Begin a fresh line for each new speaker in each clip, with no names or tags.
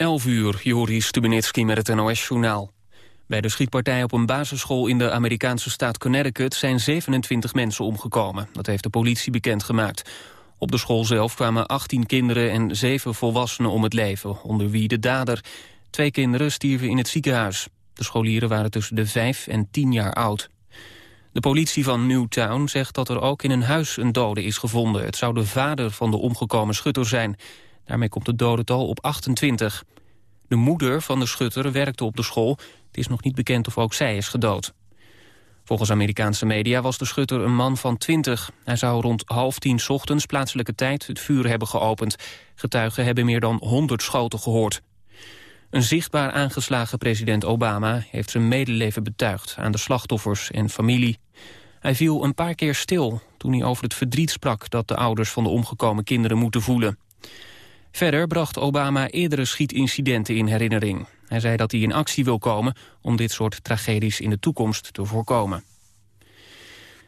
11 uur, Joris Stubenitski met het NOS-journaal. Bij de schietpartij op een basisschool in de Amerikaanse staat Connecticut... zijn 27 mensen omgekomen. Dat heeft de politie bekendgemaakt. Op de school zelf kwamen 18 kinderen en 7 volwassenen om het leven... onder wie de dader. Twee kinderen stierven in het ziekenhuis. De scholieren waren tussen de 5 en 10 jaar oud. De politie van Newtown zegt dat er ook in een huis een dode is gevonden. Het zou de vader van de omgekomen schutter zijn... Daarmee komt het dodental op 28. De moeder van de schutter werkte op de school. Het is nog niet bekend of ook zij is gedood. Volgens Amerikaanse media was de schutter een man van 20. Hij zou rond half tien ochtends plaatselijke tijd het vuur hebben geopend. Getuigen hebben meer dan 100 schoten gehoord. Een zichtbaar aangeslagen president Obama heeft zijn medeleven betuigd aan de slachtoffers en familie. Hij viel een paar keer stil toen hij over het verdriet sprak dat de ouders van de omgekomen kinderen moeten voelen. Verder bracht Obama eerdere schietincidenten in herinnering. Hij zei dat hij in actie wil komen om dit soort tragedies in de toekomst te voorkomen.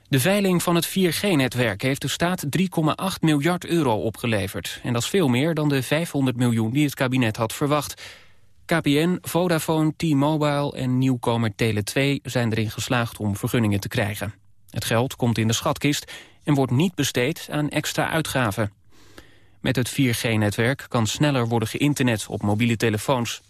De veiling van het 4G-netwerk heeft de staat 3,8 miljard euro opgeleverd. En dat is veel meer dan de 500 miljoen die het kabinet had verwacht. KPN, Vodafone, T-Mobile en nieuwkomer Tele2 zijn erin geslaagd om vergunningen te krijgen. Het geld komt in de schatkist en wordt niet besteed aan extra uitgaven. Met het 4G-netwerk kan sneller worden geïnternet op mobiele telefoons.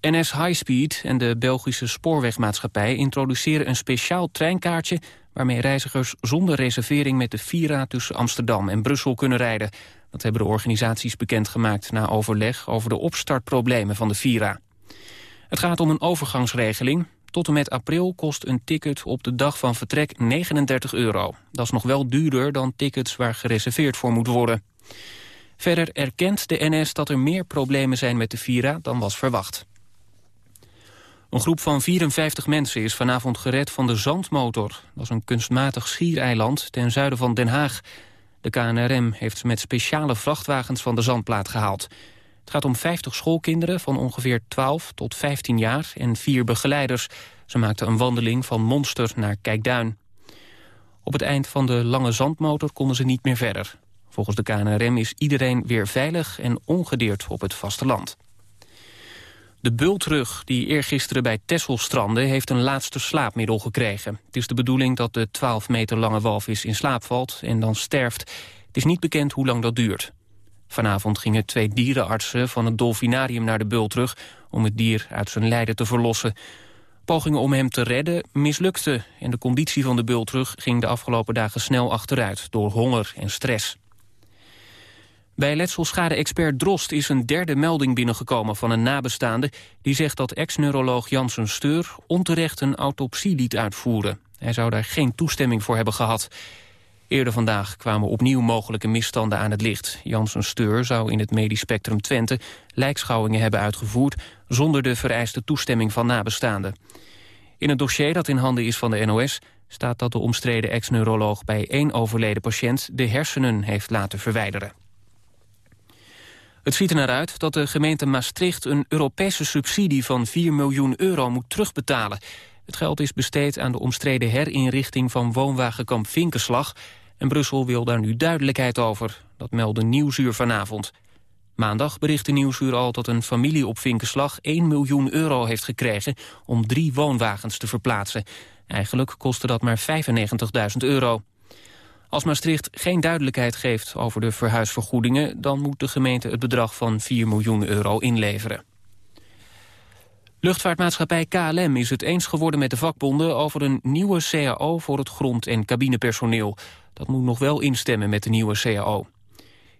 NS Highspeed en de Belgische spoorwegmaatschappij introduceren een speciaal treinkaartje waarmee reizigers zonder reservering met de Vira tussen Amsterdam en Brussel kunnen rijden. Dat hebben de organisaties bekendgemaakt na overleg over de opstartproblemen van de Vira. Het gaat om een overgangsregeling. Tot en met april kost een ticket op de dag van vertrek 39 euro. Dat is nog wel duurder dan tickets waar gereserveerd voor moet worden. Verder erkent de NS dat er meer problemen zijn met de Vira dan was verwacht. Een groep van 54 mensen is vanavond gered van de Zandmotor. Dat is een kunstmatig schiereiland ten zuiden van Den Haag. De KNRM heeft ze met speciale vrachtwagens van de zandplaat gehaald. Het gaat om 50 schoolkinderen van ongeveer 12 tot 15 jaar en vier begeleiders. Ze maakten een wandeling van Monster naar Kijkduin. Op het eind van de lange zandmotor konden ze niet meer verder. Volgens de KNRM is iedereen weer veilig en ongedeerd op het vasteland. De bultrug die eergisteren bij Texel strandde... heeft een laatste slaapmiddel gekregen. Het is de bedoeling dat de 12 meter lange walvis in slaap valt en dan sterft. Het is niet bekend hoe lang dat duurt. Vanavond gingen twee dierenartsen van het dolfinarium naar de bultrug... om het dier uit zijn lijden te verlossen. Pogingen om hem te redden mislukten... en de conditie van de bultrug ging de afgelopen dagen snel achteruit... door honger en stress. Bij letselschade-expert Drost is een derde melding binnengekomen van een nabestaande... die zegt dat ex-neuroloog Janssen Steur onterecht een autopsie liet uitvoeren. Hij zou daar geen toestemming voor hebben gehad. Eerder vandaag kwamen opnieuw mogelijke misstanden aan het licht. Janssen Steur zou in het medisch spectrum Twente lijkschouwingen hebben uitgevoerd... zonder de vereiste toestemming van nabestaanden. In het dossier dat in handen is van de NOS staat dat de omstreden ex-neuroloog bij één overleden patiënt de hersenen heeft laten verwijderen. Het ziet er naar uit dat de gemeente Maastricht een Europese subsidie van 4 miljoen euro moet terugbetalen. Het geld is besteed aan de omstreden herinrichting van woonwagenkamp Vinkenslag en Brussel wil daar nu duidelijkheid over. Dat meldde Nieuwsuur vanavond. Maandag berichtte Nieuwsuur al dat een familie op Vinkenslag 1 miljoen euro heeft gekregen om drie woonwagens te verplaatsen. Eigenlijk kostte dat maar 95.000 euro. Als Maastricht geen duidelijkheid geeft over de verhuisvergoedingen... dan moet de gemeente het bedrag van 4 miljoen euro inleveren. Luchtvaartmaatschappij KLM is het eens geworden met de vakbonden... over een nieuwe CAO voor het grond- en cabinepersoneel. Dat moet nog wel instemmen met de nieuwe CAO.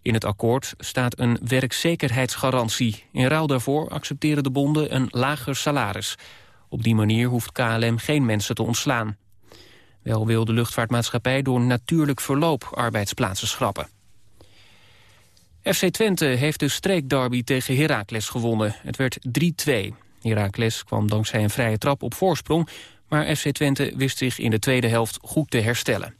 In het akkoord staat een werkzekerheidsgarantie. In ruil daarvoor accepteren de bonden een lager salaris. Op die manier hoeft KLM geen mensen te ontslaan. Wel wil de luchtvaartmaatschappij door natuurlijk verloop arbeidsplaatsen schrappen. FC Twente heeft de streekderby tegen Heracles gewonnen. Het werd 3-2. Heracles kwam dankzij een vrije trap op voorsprong... maar FC Twente wist zich in de tweede helft goed te herstellen.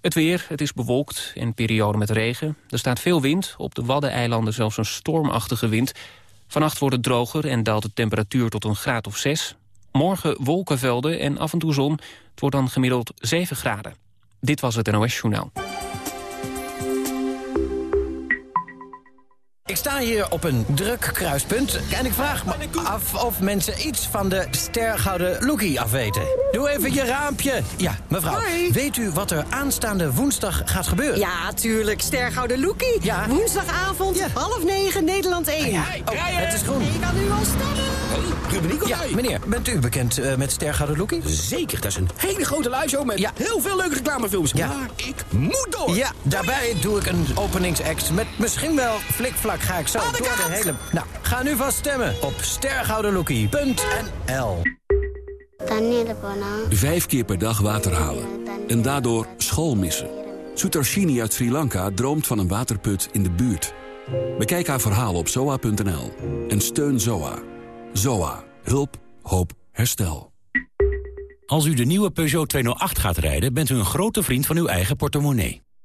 Het weer, het is bewolkt en periode met regen. Er staat veel wind, op de Waddeneilanden zelfs een stormachtige wind. Vannacht wordt het droger en daalt de temperatuur tot een graad of 6. Morgen wolkenvelden en af en toe zon. Het wordt dan gemiddeld 7 graden. Dit was het NOS Journaal.
Ik sta hier op een druk kruispunt en ik vraag me af of mensen iets van de stergouden Lookie afweten. Doe even je raampje. Ja, mevrouw,
Hoi.
weet u wat er aanstaande woensdag gaat gebeuren?
Ja, tuurlijk. Stergouden Loekie.
Ja.
Woensdagavond,
Ja.
half negen, Nederland 1.
Oh, het is groen.
Ik kan u al stemmen.
Ruben
Ja, meneer, bent u bekend eh, met stergouden Lookie?
Zeker, dat is een hele grote liveshow met
Ja.
heel veel leuke reclamefilms.
Ja.
Maar ik moet door.
Ja, daarbij doe ik een openingsact met misschien wel flikvlak Ga ik zo door de hele... Nou, ga nu vast stemmen op
sterghouderlookie.nl
Vijf keer per dag water halen. En daardoor school missen. Sutarshini uit Sri Lanka droomt van een waterput in de buurt. Bekijk haar verhaal op zoa.nl en steun Zoa. Zoa. Hulp. Hoop. Herstel.
Als u de nieuwe Peugeot 208 gaat rijden, bent u een grote vriend van uw eigen portemonnee.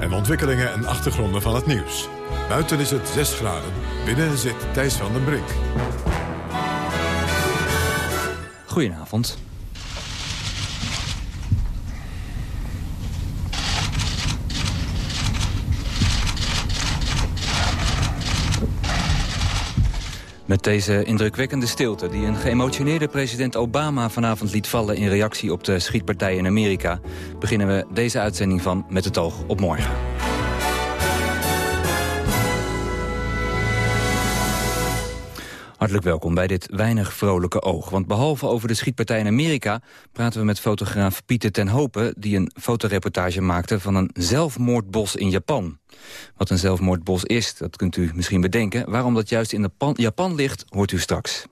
En ontwikkelingen en achtergronden van het nieuws. Buiten is het 6 graden, binnen zit Thijs van den Brink.
Goedenavond. Met deze indrukwekkende stilte die een geëmotioneerde president Obama vanavond liet vallen in reactie op de schietpartij in Amerika, beginnen we deze uitzending van Met het oog op morgen. Hartelijk welkom bij dit weinig vrolijke oog. Want behalve over de schietpartij in Amerika... praten we met fotograaf Pieter ten Hopen... die een fotoreportage maakte van een zelfmoordbos in Japan. Wat een zelfmoordbos is, dat kunt u misschien bedenken. Waarom dat juist in Japan, ligt, hoort u straks.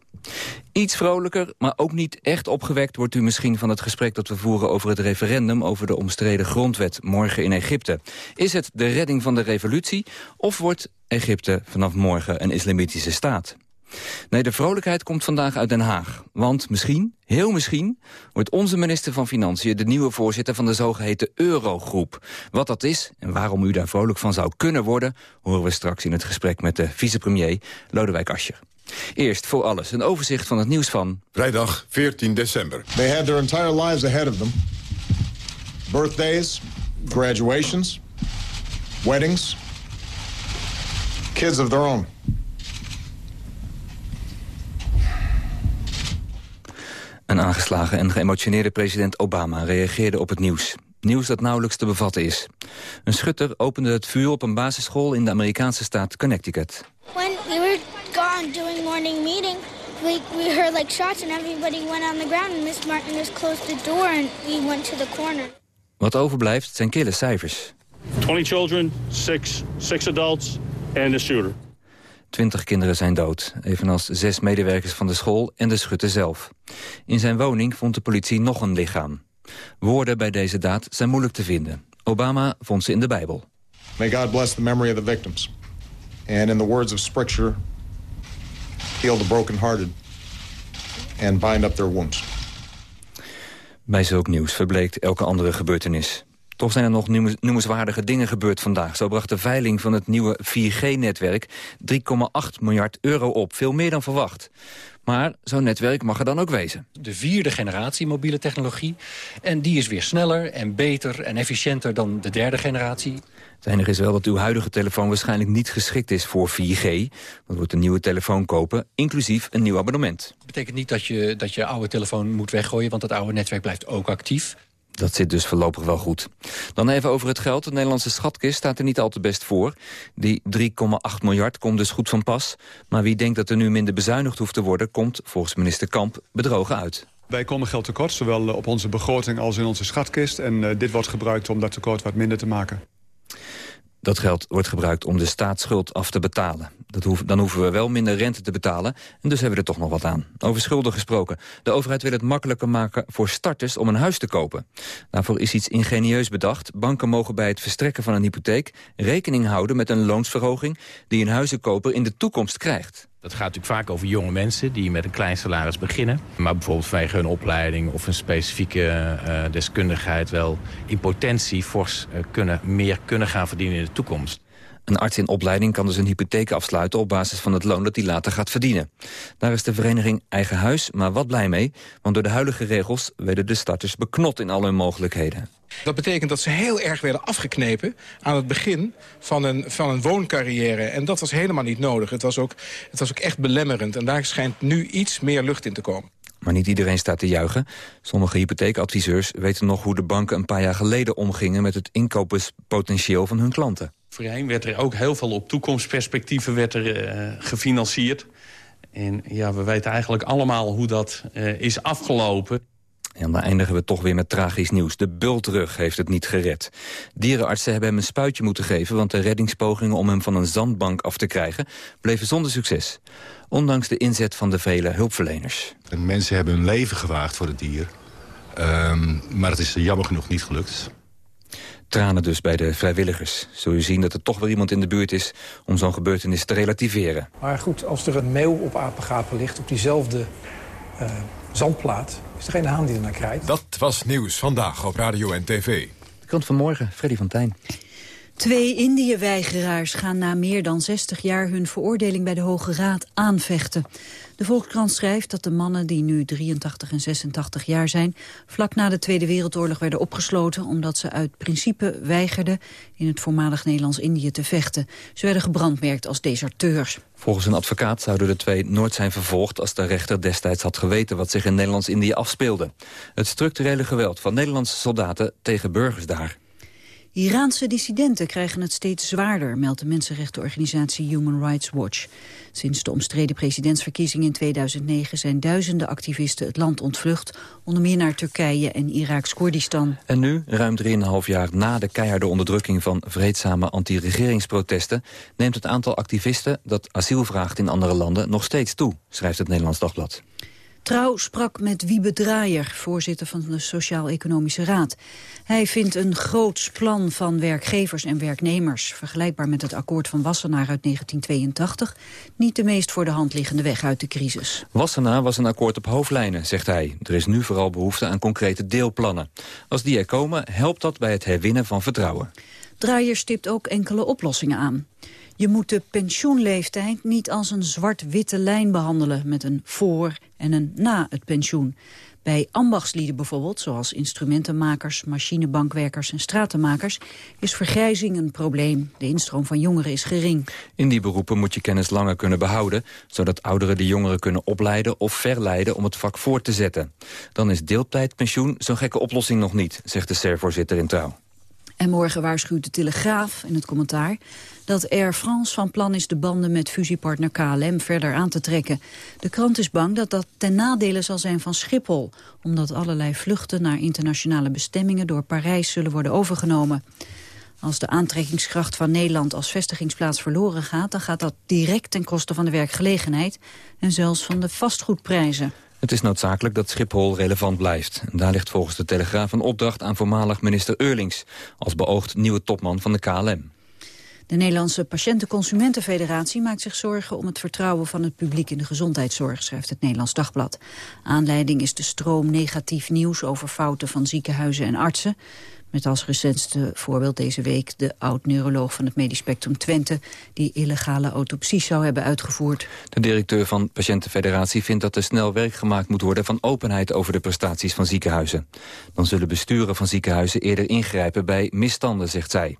Iets vrolijker, maar ook niet echt opgewekt... wordt u misschien van het gesprek dat we voeren over het referendum... over de omstreden grondwet morgen in Egypte. Is het de redding van de revolutie... of wordt Egypte vanaf morgen een islamitische staat? Nee, de vrolijkheid komt vandaag uit Den Haag. Want misschien, heel misschien, wordt onze minister van Financiën... de nieuwe voorzitter van de zogeheten Eurogroep. Wat dat is en waarom u daar vrolijk van zou kunnen worden... horen we straks in het gesprek met de vicepremier Lodewijk Asscher. Eerst voor alles een overzicht van het nieuws van...
Vrijdag 14 december.
They had their entire lives ahead of them. Birthdays, graduations, weddings, kids of their own.
Een aangeslagen en geëmotioneerde president Obama reageerde op het nieuws. Nieuws dat nauwelijks te bevatten is. Een schutter opende het vuur op een basisschool in de Amerikaanse staat Connecticut.
when we were gone doing morning meeting we, we heard like shots and everybody went on the ground and miss martin just closed the door and we went to the corner
Wat overblijft zijn kille cijfers.
20 children, six, six adults, and the shooter.
Twintig kinderen zijn dood, evenals zes medewerkers van de school en de schutter zelf. In zijn woning vond de politie nog een lichaam. Woorden bij deze daad zijn moeilijk te vinden. Obama vond ze in de Bijbel.
May God bless the memory of the victims. And in the words of Scripture, heal the brokenhearted and bind up their wounds.
Bij zulk nieuws verbleekt elke andere gebeurtenis. Toch zijn er nog noemens- noemenswaardige dingen gebeurd vandaag. Zo bracht de veiling van het nieuwe 4G-netwerk 3,8 miljard euro op. Veel meer dan verwacht. Maar zo'n netwerk mag er dan ook wezen.
de vierde generatie mobiele technologie. En die is weer sneller en beter en efficiënter dan de derde generatie.
Het enige is wel dat uw huidige telefoon waarschijnlijk niet geschikt is voor 4G. Dat wordt een nieuwe telefoon kopen, inclusief een nieuw abonnement.
Dat betekent niet dat je, dat je oude telefoon moet weggooien... want het oude netwerk blijft ook actief.
Dat zit dus voorlopig wel goed. Dan even over het geld. De Nederlandse schatkist staat er niet al te best voor. Die 3,8 miljard komt dus goed van pas. Maar wie denkt dat er nu minder bezuinigd hoeft te worden... komt, volgens minister Kamp, bedrogen uit.
Wij komen geld tekort, zowel op onze begroting als in onze schatkist. En uh, dit wordt gebruikt om dat tekort wat minder te maken.
Dat geld wordt gebruikt om de staatsschuld af te betalen. Dat dan hoeven we wel minder rente te betalen. En dus hebben we er toch nog wat aan. Over schulden gesproken. De overheid wil het makkelijker maken voor starters om een huis te kopen. Daarvoor is iets ingenieus bedacht. Banken mogen bij het verstrekken van een hypotheek rekening houden met een loonsverhoging die een huizenkoper in de toekomst krijgt.
Dat gaat natuurlijk vaak over jonge mensen die met een klein salaris beginnen. Maar bijvoorbeeld vanwege hun opleiding of een specifieke uh, deskundigheid... wel in potentie fors uh, kunnen, meer kunnen gaan verdienen in de toekomst.
Een arts in opleiding kan dus een hypotheek afsluiten... op basis van het loon dat hij later gaat verdienen. Daar is de vereniging Eigen Huis maar wat blij mee... want door de huidige regels werden de starters beknot in al hun mogelijkheden.
Dat betekent dat ze heel erg werden afgeknepen aan het begin van een, van een wooncarrière. En dat was helemaal niet nodig. Het was, ook, het was ook echt belemmerend. En daar schijnt nu iets meer lucht in te komen.
Maar niet iedereen staat te juichen. Sommige hypotheekadviseurs weten nog hoe de banken een paar jaar geleden omgingen... met het inkooppotentieel van hun klanten.
Voorheen werd er ook heel veel op toekomstperspectieven werd er, uh, gefinancierd. En ja, we weten eigenlijk allemaal hoe dat uh, is afgelopen.
En dan eindigen we toch weer met tragisch nieuws. De bultrug heeft het niet gered. Dierenartsen hebben hem een spuitje moeten geven... want de reddingspogingen om hem van een zandbank af te krijgen... bleven zonder succes. Ondanks de inzet van de vele hulpverleners.
En mensen hebben hun leven gewaagd voor het dier. Um, maar het is jammer genoeg niet gelukt.
Tranen dus bij de vrijwilligers. Zul je zien dat er toch weer iemand in de buurt is... om zo'n gebeurtenis te relativeren.
Maar goed, als er een meeuw op apengapen ligt... op diezelfde uh, zandplaat, is er geen haan die ernaar krijgt.
Dat was Nieuws Vandaag op Radio en TV.
De krant van morgen, Freddy van Tijn.
Twee Indië-weigeraars gaan na meer dan 60 jaar hun veroordeling bij de Hoge Raad aanvechten. De Volkskrant schrijft dat de mannen, die nu 83 en 86 jaar zijn... vlak na de Tweede Wereldoorlog werden opgesloten... omdat ze uit principe weigerden in het voormalig Nederlands-Indië te vechten. Ze werden gebrandmerkt als deserteurs.
Volgens een advocaat zouden de twee nooit zijn vervolgd... als de rechter destijds had geweten wat zich in Nederlands-Indië afspeelde. Het structurele geweld van Nederlandse soldaten tegen burgers daar.
Iraanse dissidenten krijgen het steeds zwaarder, meldt de mensenrechtenorganisatie Human Rights Watch. Sinds de omstreden presidentsverkiezingen in 2009 zijn duizenden activisten het land ontvlucht, onder meer naar Turkije en Iraks Koerdistan.
En nu, ruim 3,5 jaar na de keiharde onderdrukking van vreedzame anti-regeringsprotesten, neemt het aantal activisten dat asiel vraagt in andere landen nog steeds toe, schrijft het Nederlands Dagblad.
Trouw sprak met Wiebe Draaier, voorzitter van de Sociaal-Economische Raad. Hij vindt een groots plan van werkgevers en werknemers... vergelijkbaar met het akkoord van Wassenaar uit 1982... niet de meest voor de hand liggende weg uit de crisis.
Wassenaar was een akkoord op hoofdlijnen, zegt hij. Er is nu vooral behoefte aan concrete deelplannen. Als die er komen, helpt dat bij het herwinnen van vertrouwen.
Draaier stipt ook enkele oplossingen aan. Je moet de pensioenleeftijd niet als een zwart-witte lijn behandelen... met een voor en een na het pensioen. Bij ambachtslieden bijvoorbeeld, zoals instrumentenmakers, machinebankwerkers en stratenmakers, is vergrijzing een probleem. De instroom van jongeren is gering.
In die beroepen moet je kennis langer kunnen behouden, zodat ouderen de jongeren kunnen opleiden of verleiden om het vak voort te zetten. Dan is deeltijdpensioen zo'n gekke oplossing nog niet, zegt de SER-voorzitter in Trouw.
En morgen waarschuwt de Telegraaf in het commentaar dat Air France van plan is de banden met fusiepartner KLM verder aan te trekken. De krant is bang dat dat ten nadele zal zijn van Schiphol, omdat allerlei vluchten naar internationale bestemmingen door Parijs zullen worden overgenomen. Als de aantrekkingskracht van Nederland als vestigingsplaats verloren gaat... dan gaat dat direct ten koste van de werkgelegenheid en zelfs van de vastgoedprijzen.
Het is noodzakelijk dat Schiphol relevant blijft. daar ligt volgens de Telegraaf een opdracht aan voormalig minister Eurlings... als beoogd nieuwe topman van de KLM.
De Nederlandse Patiënten-Consumentenfederatie maakt zich zorgen om het vertrouwen van het publiek in de gezondheidszorg, schrijft het Nederlands Dagblad. Aanleiding is de stroom negatief nieuws over fouten van ziekenhuizen en artsen. Met als recentste voorbeeld deze week de oud-neuroloog van het Medisch Spectrum Twente... die illegale autopsies zou hebben uitgevoerd.
De directeur van Patiëntenfederatie vindt dat er snel werk gemaakt moet worden... van openheid over de prestaties van ziekenhuizen. Dan zullen besturen van ziekenhuizen eerder ingrijpen bij misstanden, zegt zij.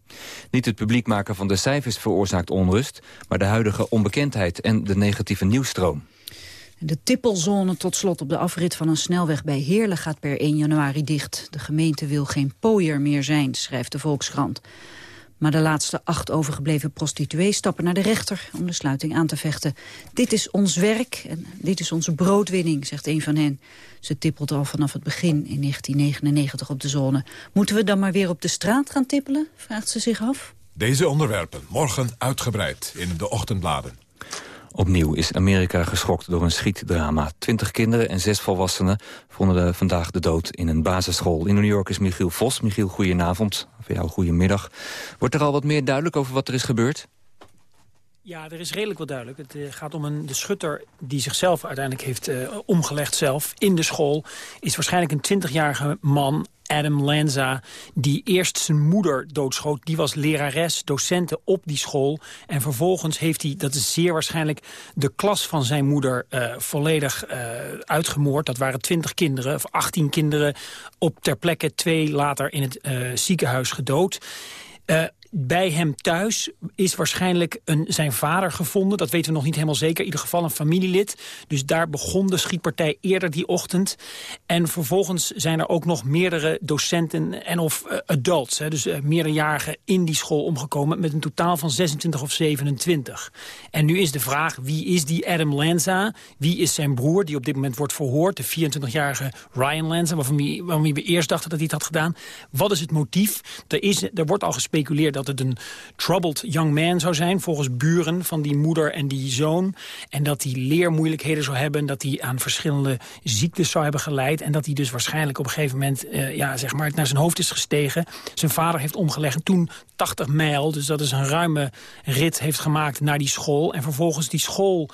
Niet het publiek maken van de cijfers veroorzaakt onrust... maar de huidige onbekendheid en de negatieve nieuwsstroom.
De tippelzone tot slot op de afrit van een snelweg bij Heerlen gaat per 1 januari dicht. De gemeente wil geen pooier meer zijn, schrijft de Volkskrant. Maar de laatste acht overgebleven prostituees stappen naar de rechter om de sluiting aan te vechten. Dit is ons werk en dit is onze broodwinning, zegt een van hen. Ze tippelt al vanaf het begin in 1999 op de zone. Moeten we dan maar weer op de straat gaan tippelen, vraagt ze zich af.
Deze onderwerpen morgen uitgebreid in de ochtendbladen.
Opnieuw is Amerika geschokt door een schietdrama. Twintig kinderen en zes volwassenen vonden vandaag de dood in een basisschool. In New York is Michiel Vos. Michiel, goedenavond. Voor jou goedemiddag. Wordt er al wat meer duidelijk over wat er is gebeurd?
Ja, er is redelijk wat duidelijk. Het uh, gaat om een, de schutter die zichzelf uiteindelijk heeft uh, omgelegd zelf in de school. Is waarschijnlijk een 20-jarige man, Adam Lanza, die eerst zijn moeder doodschoot. Die was lerares, docenten op die school. En vervolgens heeft hij, dat is zeer waarschijnlijk, de klas van zijn moeder uh, volledig uitgemoord. Dat waren 20 kinderen, of 18 kinderen, op ter plekke twee later in het ziekenhuis gedood. Bij hem thuis is waarschijnlijk een, zijn vader gevonden. Dat weten we nog niet helemaal zeker. In ieder geval een familielid. Dus daar begon de schietpartij eerder die ochtend. En vervolgens zijn er ook nog meerdere docenten en of uh, adults. Hè, dus uh, meerderjarigen in die school omgekomen. Met een totaal van 26 of 27. En nu is de vraag, wie is die Adam Lanza? Wie is zijn broer, die op dit moment wordt verhoord? De 24-jarige Ryan Lanza, waarvan we eerst dachten dat hij het had gedaan. Wat is het motief? Er, is, er wordt al gespeculeerd dat het een troubled young man zou zijn... volgens buren van die moeder en die zoon. En dat hij leermoeilijkheden zou hebben... dat hij aan verschillende ziektes zou hebben geleid... en dat hij dus waarschijnlijk op een gegeven moment uh, ja, zeg maar, naar zijn hoofd is gestegen. Zijn vader heeft omgelegd toen 80 mijl, dus dat is een ruime rit... heeft gemaakt naar die school. En vervolgens die school...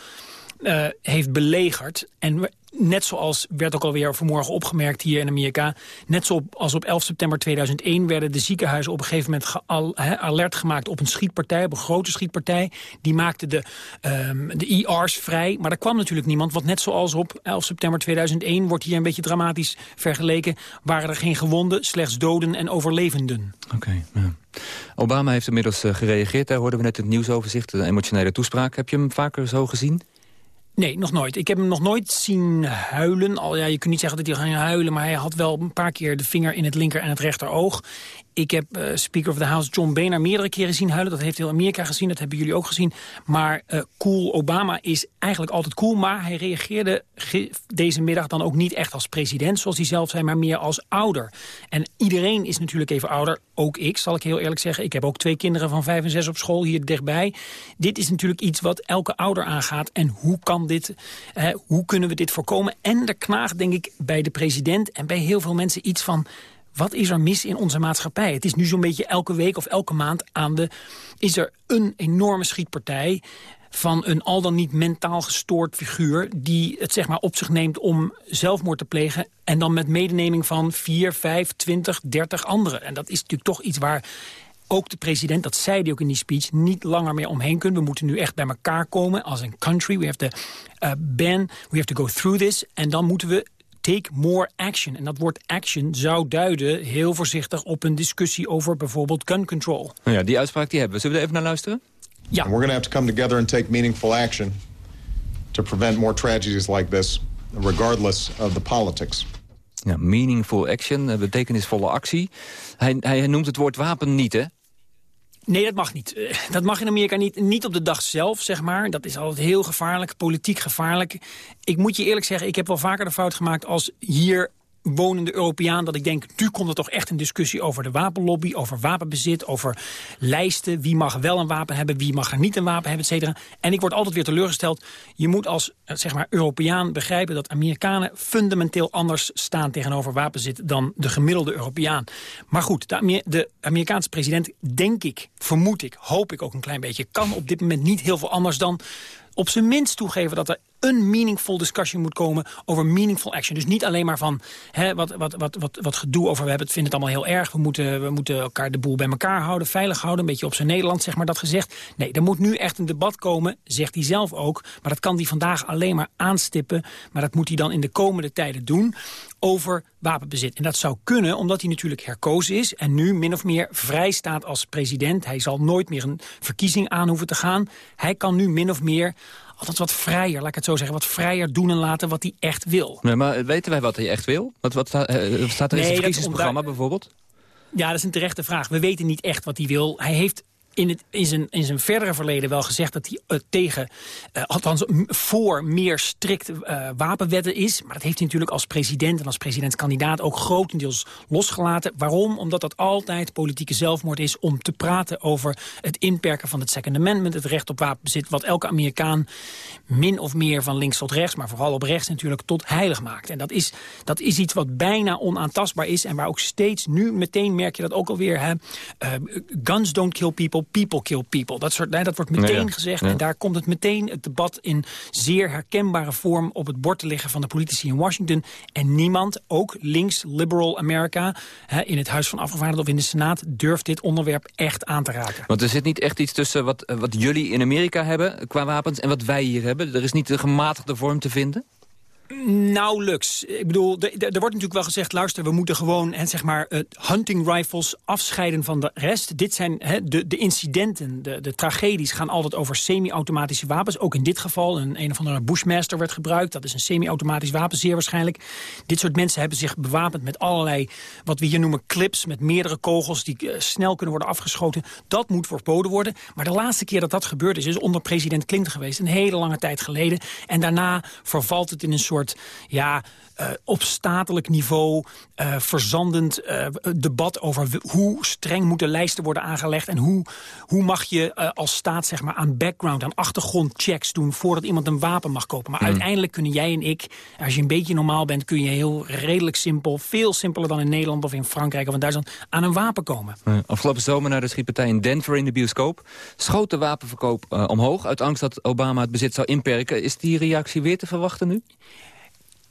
Uh, heeft belegerd. En net zoals werd ook alweer vanmorgen opgemerkt hier in Amerika... net zoals op 11 september 2001 werden de ziekenhuizen op een gegeven moment he, alert gemaakt op een schietpartij, op een grote schietpartij. Die maakte de, um, de ER's vrij, maar er kwam natuurlijk niemand. Want net zoals op 11 september 2001 wordt hier een beetje dramatisch vergeleken... waren er geen gewonden, slechts doden en overlevenden.
Oké. Obama heeft inmiddels uh, gereageerd. Daar hoorden we net het nieuwsoverzicht, een emotionele toespraak. Heb je hem vaker zo gezien?
Nee, nog nooit. Ik heb hem nog nooit zien huilen. Al ja, je kunt niet zeggen dat hij ging huilen, maar hij had wel een paar keer de vinger in het linker en het rechteroog. Ik heb uh, Speaker of the House John Boehner meerdere keren zien huilen. Dat heeft heel Amerika gezien, dat hebben jullie ook gezien. Maar uh, cool Obama is eigenlijk altijd cool. Maar hij reageerde deze middag dan ook niet echt als president, zoals hij zelf zei, maar meer als ouder. En iedereen is natuurlijk even ouder. Ook ik, zal ik heel eerlijk zeggen. Ik heb ook twee kinderen van vijf en zes op school hier dichtbij. Dit is natuurlijk iets wat elke ouder aangaat. En hoe kan dit, hoe kunnen we dit voorkomen? En er knaagt, denk ik, bij de president en bij heel veel mensen iets van wat is er mis in onze maatschappij? Het is nu zo'n beetje elke week of elke maand aan de... is er een enorme schietpartij van een al dan niet mentaal gestoord figuur... die het zeg maar op zich neemt om zelfmoord te plegen... en dan met medeneming van 4, 5, 20, 30 anderen. En dat is natuurlijk toch iets waar ook de president, dat zei hij ook in die speech... niet langer meer omheen kunnen. We moeten nu echt bij elkaar komen als een country. We have to uh, ban, we have to go through this. En dan moeten we take more action. En dat woord action zou duiden, heel voorzichtig... op een discussie over bijvoorbeeld gun control.
Nou ja, die uitspraak die hebben we. Zullen we er even naar luisteren?
Ja.
And we're going to have to come together and take meaningful action... to prevent more tragedies like this, regardless of the politics.
Ja, meaningful action, betekenisvolle actie. Hij, hij noemt het woord wapen niet, hè?
Nee, dat mag niet. Dat mag in Amerika niet. Niet op de dag zelf, zeg maar. Dat is altijd heel gevaarlijk, politiek gevaarlijk. Ik moet je eerlijk zeggen, ik heb wel vaker de fout gemaakt... als hier wonende Europeaan dat ik denk... nu komt er toch echt een discussie over de wapenlobby... over wapenbezit, over lijsten. Wie mag wel een wapen hebben, wie mag er niet een wapen hebben, et cetera. En ik word altijd weer teleurgesteld. Je moet als zeg maar, Europeaan begrijpen dat Amerikanen... fundamenteel anders staan tegenover wapenzit... dan de gemiddelde Europeaan. Maar goed, de, de Amerikaanse president, denk ik, vermoed ik... hoop ik ook een klein beetje... kan op dit moment niet heel veel anders dan op zijn minst toegeven dat er een meaningful discussion moet komen over meaningful action. Dus niet alleen maar van hè, wat, wat, wat, wat, wat gedoe over we hebben, het vinden het allemaal heel erg. We moeten, we moeten elkaar de boel bij elkaar houden, veilig houden. Een beetje op zijn Nederland zeg maar dat gezegd. Nee, er moet nu echt een debat komen, zegt hij zelf ook. Maar dat kan hij vandaag alleen maar aanstippen. Maar dat moet hij dan in de komende tijden doen over wapenbezit. En dat zou kunnen omdat hij natuurlijk herkozen is... en nu min of meer vrij staat als president. Hij zal nooit meer een verkiezing aan hoeven te gaan. Hij kan nu min of meer altijd wat vrijer, laat ik het zo zeggen. Wat vrijer doen en laten wat hij echt wil.
Nee, maar weten wij wat hij echt wil? Wat, wat uh, staat er in
Nee, is
verkiezingsprogramma bijvoorbeeld?
Ja, dat is een terechte vraag. We weten niet echt wat hij wil. Hij heeft in, het, in, zijn, in zijn verdere verleden wel gezegd dat hij eh, tegen, eh, althans voor meer strikt eh, wapenwetten is. Maar dat heeft hij natuurlijk als president en als presidentskandidaat ook grotendeels losgelaten. Waarom? Omdat dat altijd politieke zelfmoord is om te praten over het inperken van het Second Amendment, het recht op wapenbezit, wat elke Amerikaan min of meer van links tot rechts, maar vooral op rechts natuurlijk tot heilig maakt. En dat is, dat is iets wat bijna onaantastbaar is en waar ook steeds nu meteen merk je dat ook alweer. Hè, guns don't kill people, people kill people. Dat, soort, dat wordt meteen
Ja,
gezegd
Ja.
en daar komt het meteen het debat in zeer herkenbare vorm op het bord te liggen van de politici in Washington. En niemand, ook links, liberal America, hè, in het Huis van Afgevaardigden of in de Senaat, durft dit onderwerp echt aan te raken.
Want er zit niet echt iets tussen wat, eh, wat jullie in Amerika hebben qua wapens... en wat wij hier hebben. Er is niet een gematigde vorm te vinden?
Nauwelijks. Ik bedoel, er wordt natuurlijk wel gezegd... luister, we moeten gewoon hè, zeg maar, eh, hunting rifles afscheiden van de rest. Dit zijn hè, de, de incidenten, de, de tragedies... gaan altijd over semi-automatische wapens. Ook in dit geval, een, een of andere Bushmaster werd gebruikt. Dat is een semi-automatisch wapen, zeer waarschijnlijk. Dit soort mensen hebben zich bewapend met allerlei... wat we hier noemen clips, met meerdere kogels... die eh, snel kunnen worden afgeschoten. Dat moet verboden worden. Maar de laatste keer dat dat gebeurd is... is onder president Clinton geweest, een hele lange tijd geleden. En daarna vervalt het in een soort ja, eh, op statelijk niveau eh, verzandend eh, debat over hoe streng moeten lijsten worden aangelegd en hoe, hoe mag je als staat zeg maar, aan background, aan achtergrondchecks doen voordat iemand een wapen mag kopen. Maar
Hmm.
uiteindelijk kunnen jij en ik, als je een beetje normaal bent, kun je heel redelijk simpel, veel simpeler dan in Nederland of in Frankrijk of in Duitsland, aan een wapen komen.
Afgelopen zomer naar de schietpartij in Denver in de bioscoop... schoot de wapenverkoop omhoog uit angst dat Obama het bezit zou inperken. Is die reactie weer te verwachten nu?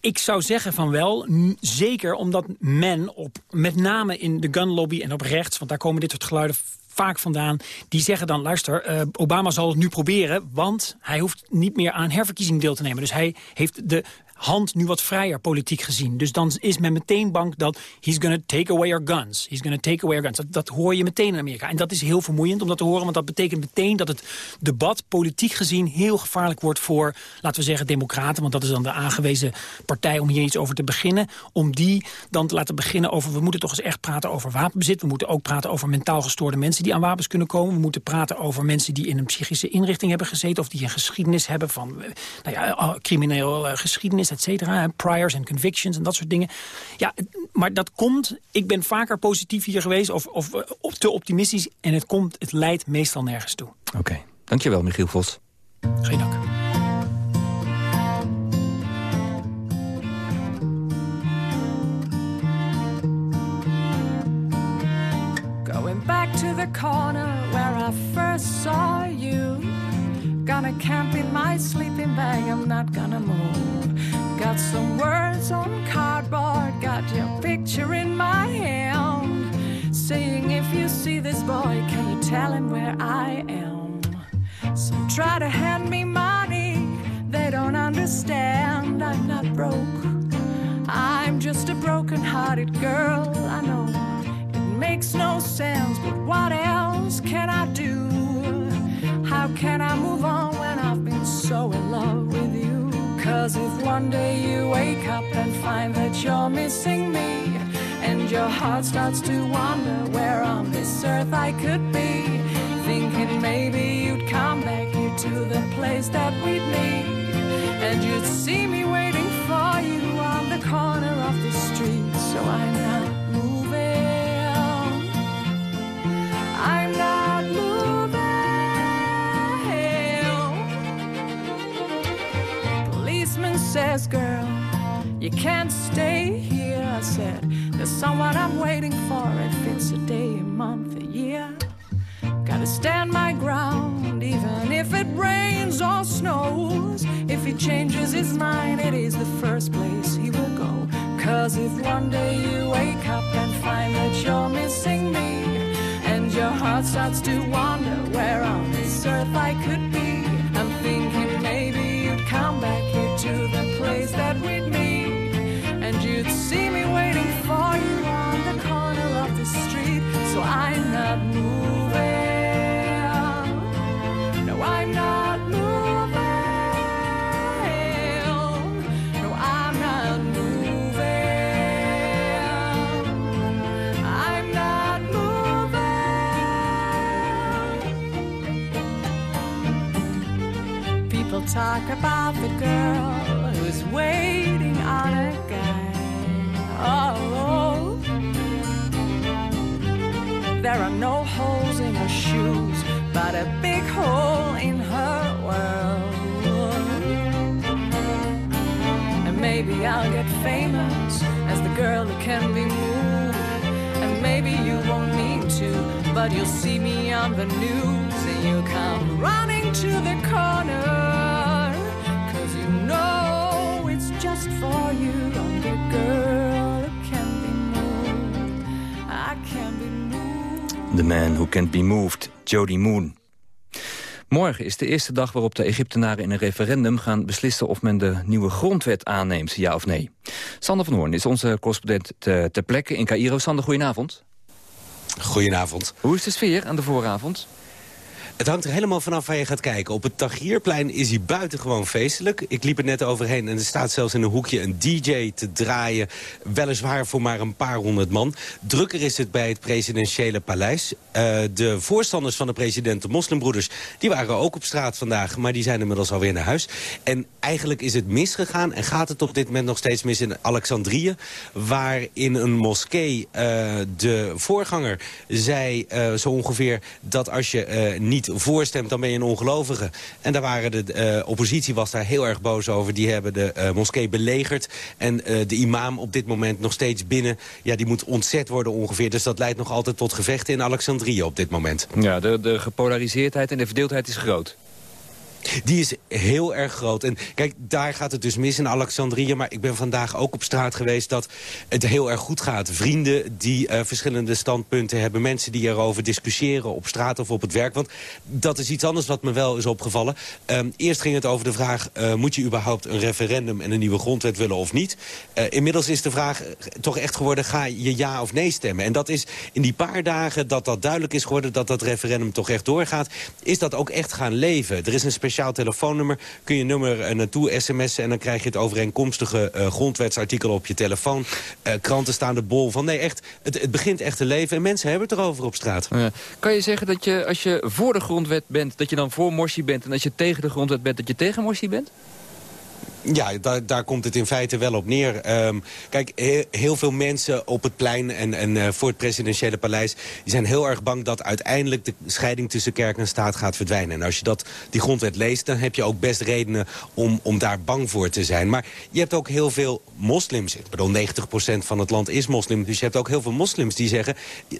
Ik zou zeggen van wel, zeker omdat men op, met name in de gunlobby en op rechts... want daar komen dit soort geluiden vaak vandaan... die zeggen dan, luister, eh, Obama zal het nu proberen... want hij hoeft niet meer aan herverkiezing deel te nemen. Dus hij heeft de hand nu wat vrijer politiek gezien. Dus dan is men meteen bang dat he's gonna take away our guns. He's gonna take away our guns. Dat, hoor je meteen in Amerika. En dat is heel vermoeiend om dat te horen, want dat betekent meteen dat het debat politiek gezien heel gevaarlijk wordt voor, laten we zeggen, democraten. Want dat is dan de aangewezen partij om hier iets over te beginnen. Om die dan te laten beginnen over, we moeten toch eens echt praten over wapenbezit. We moeten ook praten over mentaal gestoorde mensen die aan wapens kunnen komen. We moeten praten over mensen die in een psychische inrichting hebben gezeten. Of die een geschiedenis hebben van, eh, nou ja, eh, crimineel eh, geschiedenis, et cetera. Priors en convictions en dat soort dingen. Ja, maar dat komt, ik ben vaker positief hier geweest of, of eh, op- te optimistisch. En het komt, het leidt meestal nergens toe.
Oké, dankjewel Michiel Vos.
Geen dank.
Going back to the corner where I first saw you. Gonna camp in my sleeping bag, I'm not gonna move. Got some words on cardboard, got your picture in my hand. Saying, if you see this boy, can you tell him where I am? Some try to hand me money, they don't understand. I'm not broke, I'm just a broken hearted girl, I know. It makes no sense, but what else can I do? How can I move on when I've been so in love with you? Cause if one day you wake up and find that you're missing me, and your heart starts to wonder where on this earth I could be, thinking maybe you'd come back here to the place that we'd meet, and you'd see me waiting for you on the corner of the street. So I'm not says, girl, you can't stay here. I said, there's someone I'm waiting for. If it's a day, a month, a year. Gotta stand my ground, even if it rains or snows. If he changes his mind, it is the first place he will go. Cause if one day you wake up and find that you're missing me, and your heart starts to wonder where on this earth I could be, I'm thinking maybe you'd come back I'm not moving. No, I'm not moving. No, I'm not moving. I'm not moving. People talk about the girl there are no holes in her shoes, but a big hole in her world. And maybe I'll get famous as the girl who can be moved. And maybe you won't mean to, but you'll see me on the news and you'll come running to the corner. Cause you know it's just for you. The girl who can be moved. I can be.
The Man Who Can't Be Moved, Jody Moon. Morgen is de eerste dag waarop de Egyptenaren in een referendum gaan beslissen of men de nieuwe grondwet aanneemt, ja of nee. Sander van Hoorn is onze correspondent te, ter plekke in Cairo. Sander, goedenavond.
Goedenavond.
Hoe is de sfeer aan de vooravond?
Het hangt er helemaal vanaf waar je gaat kijken. Op het Tagierplein is hij buitengewoon feestelijk. Ik liep er net overheen en er staat zelfs in een hoekje een DJ te draaien. Weliswaar voor maar een paar honderd man. Drukker is het bij het presidentiële paleis. Uh, de voorstanders van de president, de moslimbroeders, die waren ook op straat vandaag. Maar die zijn inmiddels alweer naar huis. En eigenlijk is het misgegaan en gaat het op dit moment nog steeds mis in Alexandrië. Waar in een moskee uh, de voorganger zei uh, zo ongeveer dat als je niet voorstemt, dan ben je een ongelovige. En daar waren de uh, oppositie was daar heel erg boos over. Die hebben de uh, moskee belegerd. En uh, de imam op dit moment nog steeds binnen. Ja, die moet ontzet worden ongeveer. Dus dat leidt nog altijd tot gevechten in Alexandrië op dit moment.
Ja, de, de gepolariseerdheid en de verdeeldheid is groot.
Die is heel erg groot. En kijk, daar gaat het dus mis in Alexandrië. Maar ik ben vandaag ook op straat geweest dat het heel erg goed gaat. Vrienden die uh, verschillende standpunten hebben. Mensen die erover discussiëren op straat of op het werk. Want dat is iets anders wat me wel is opgevallen. Um, eerst ging het over de vraag... Uh, moet je überhaupt een referendum en een nieuwe grondwet willen of niet? Uh, inmiddels is de vraag toch echt geworden... ga je ja of nee stemmen? En dat is in die paar dagen dat dat duidelijk is geworden... dat dat referendum toch echt doorgaat... is dat ook echt gaan leven. Er is een speciaal telefoonnummer. Kun je nummer uh, naartoe sms'en en dan krijg je het overeenkomstige uh, grondwetsartikel op je telefoon. Uh, kranten staan de bol van. Nee, echt, het, het, begint echt te leven en mensen hebben het erover op straat.
Kan je zeggen dat je als je voor de grondwet bent, dat je dan voor Morsi bent... en als je tegen de grondwet bent, dat je tegen Morsi bent?
Ja, daar, daar komt het in feite wel op neer. Um, kijk, he, heel veel mensen op het plein en, en uh, voor het presidentiële paleis... die zijn heel erg bang dat uiteindelijk de scheiding tussen kerk en staat gaat verdwijnen. En als je dat, die grondwet leest, dan heb je ook best redenen om, om daar bang voor te zijn. Maar je hebt ook heel veel moslims. Ik bedoel, 90% van het land is moslim. Dus je hebt ook heel veel moslims die zeggen...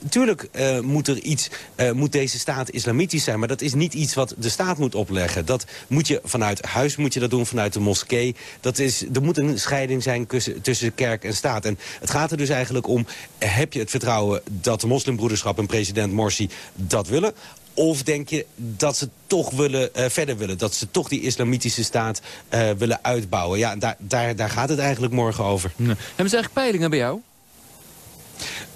tuurlijk uh, moet, er iets, uh, moet deze staat islamitisch zijn... maar dat is niet iets wat de staat moet opleggen. Dat moet je vanuit huis moet je dat doen, vanuit de moskee... Dat is, er moet een scheiding zijn tussen, kerk en staat. En het gaat er dus eigenlijk om, heb je het vertrouwen dat de moslimbroederschap en president Morsi dat willen? Of denk je dat ze toch willen, uh, verder willen? Dat ze toch die islamitische staat uh, willen uitbouwen? Ja, daar, daar, daar gaat het eigenlijk morgen over.
Hebben ze eigenlijk peilingen bij jou?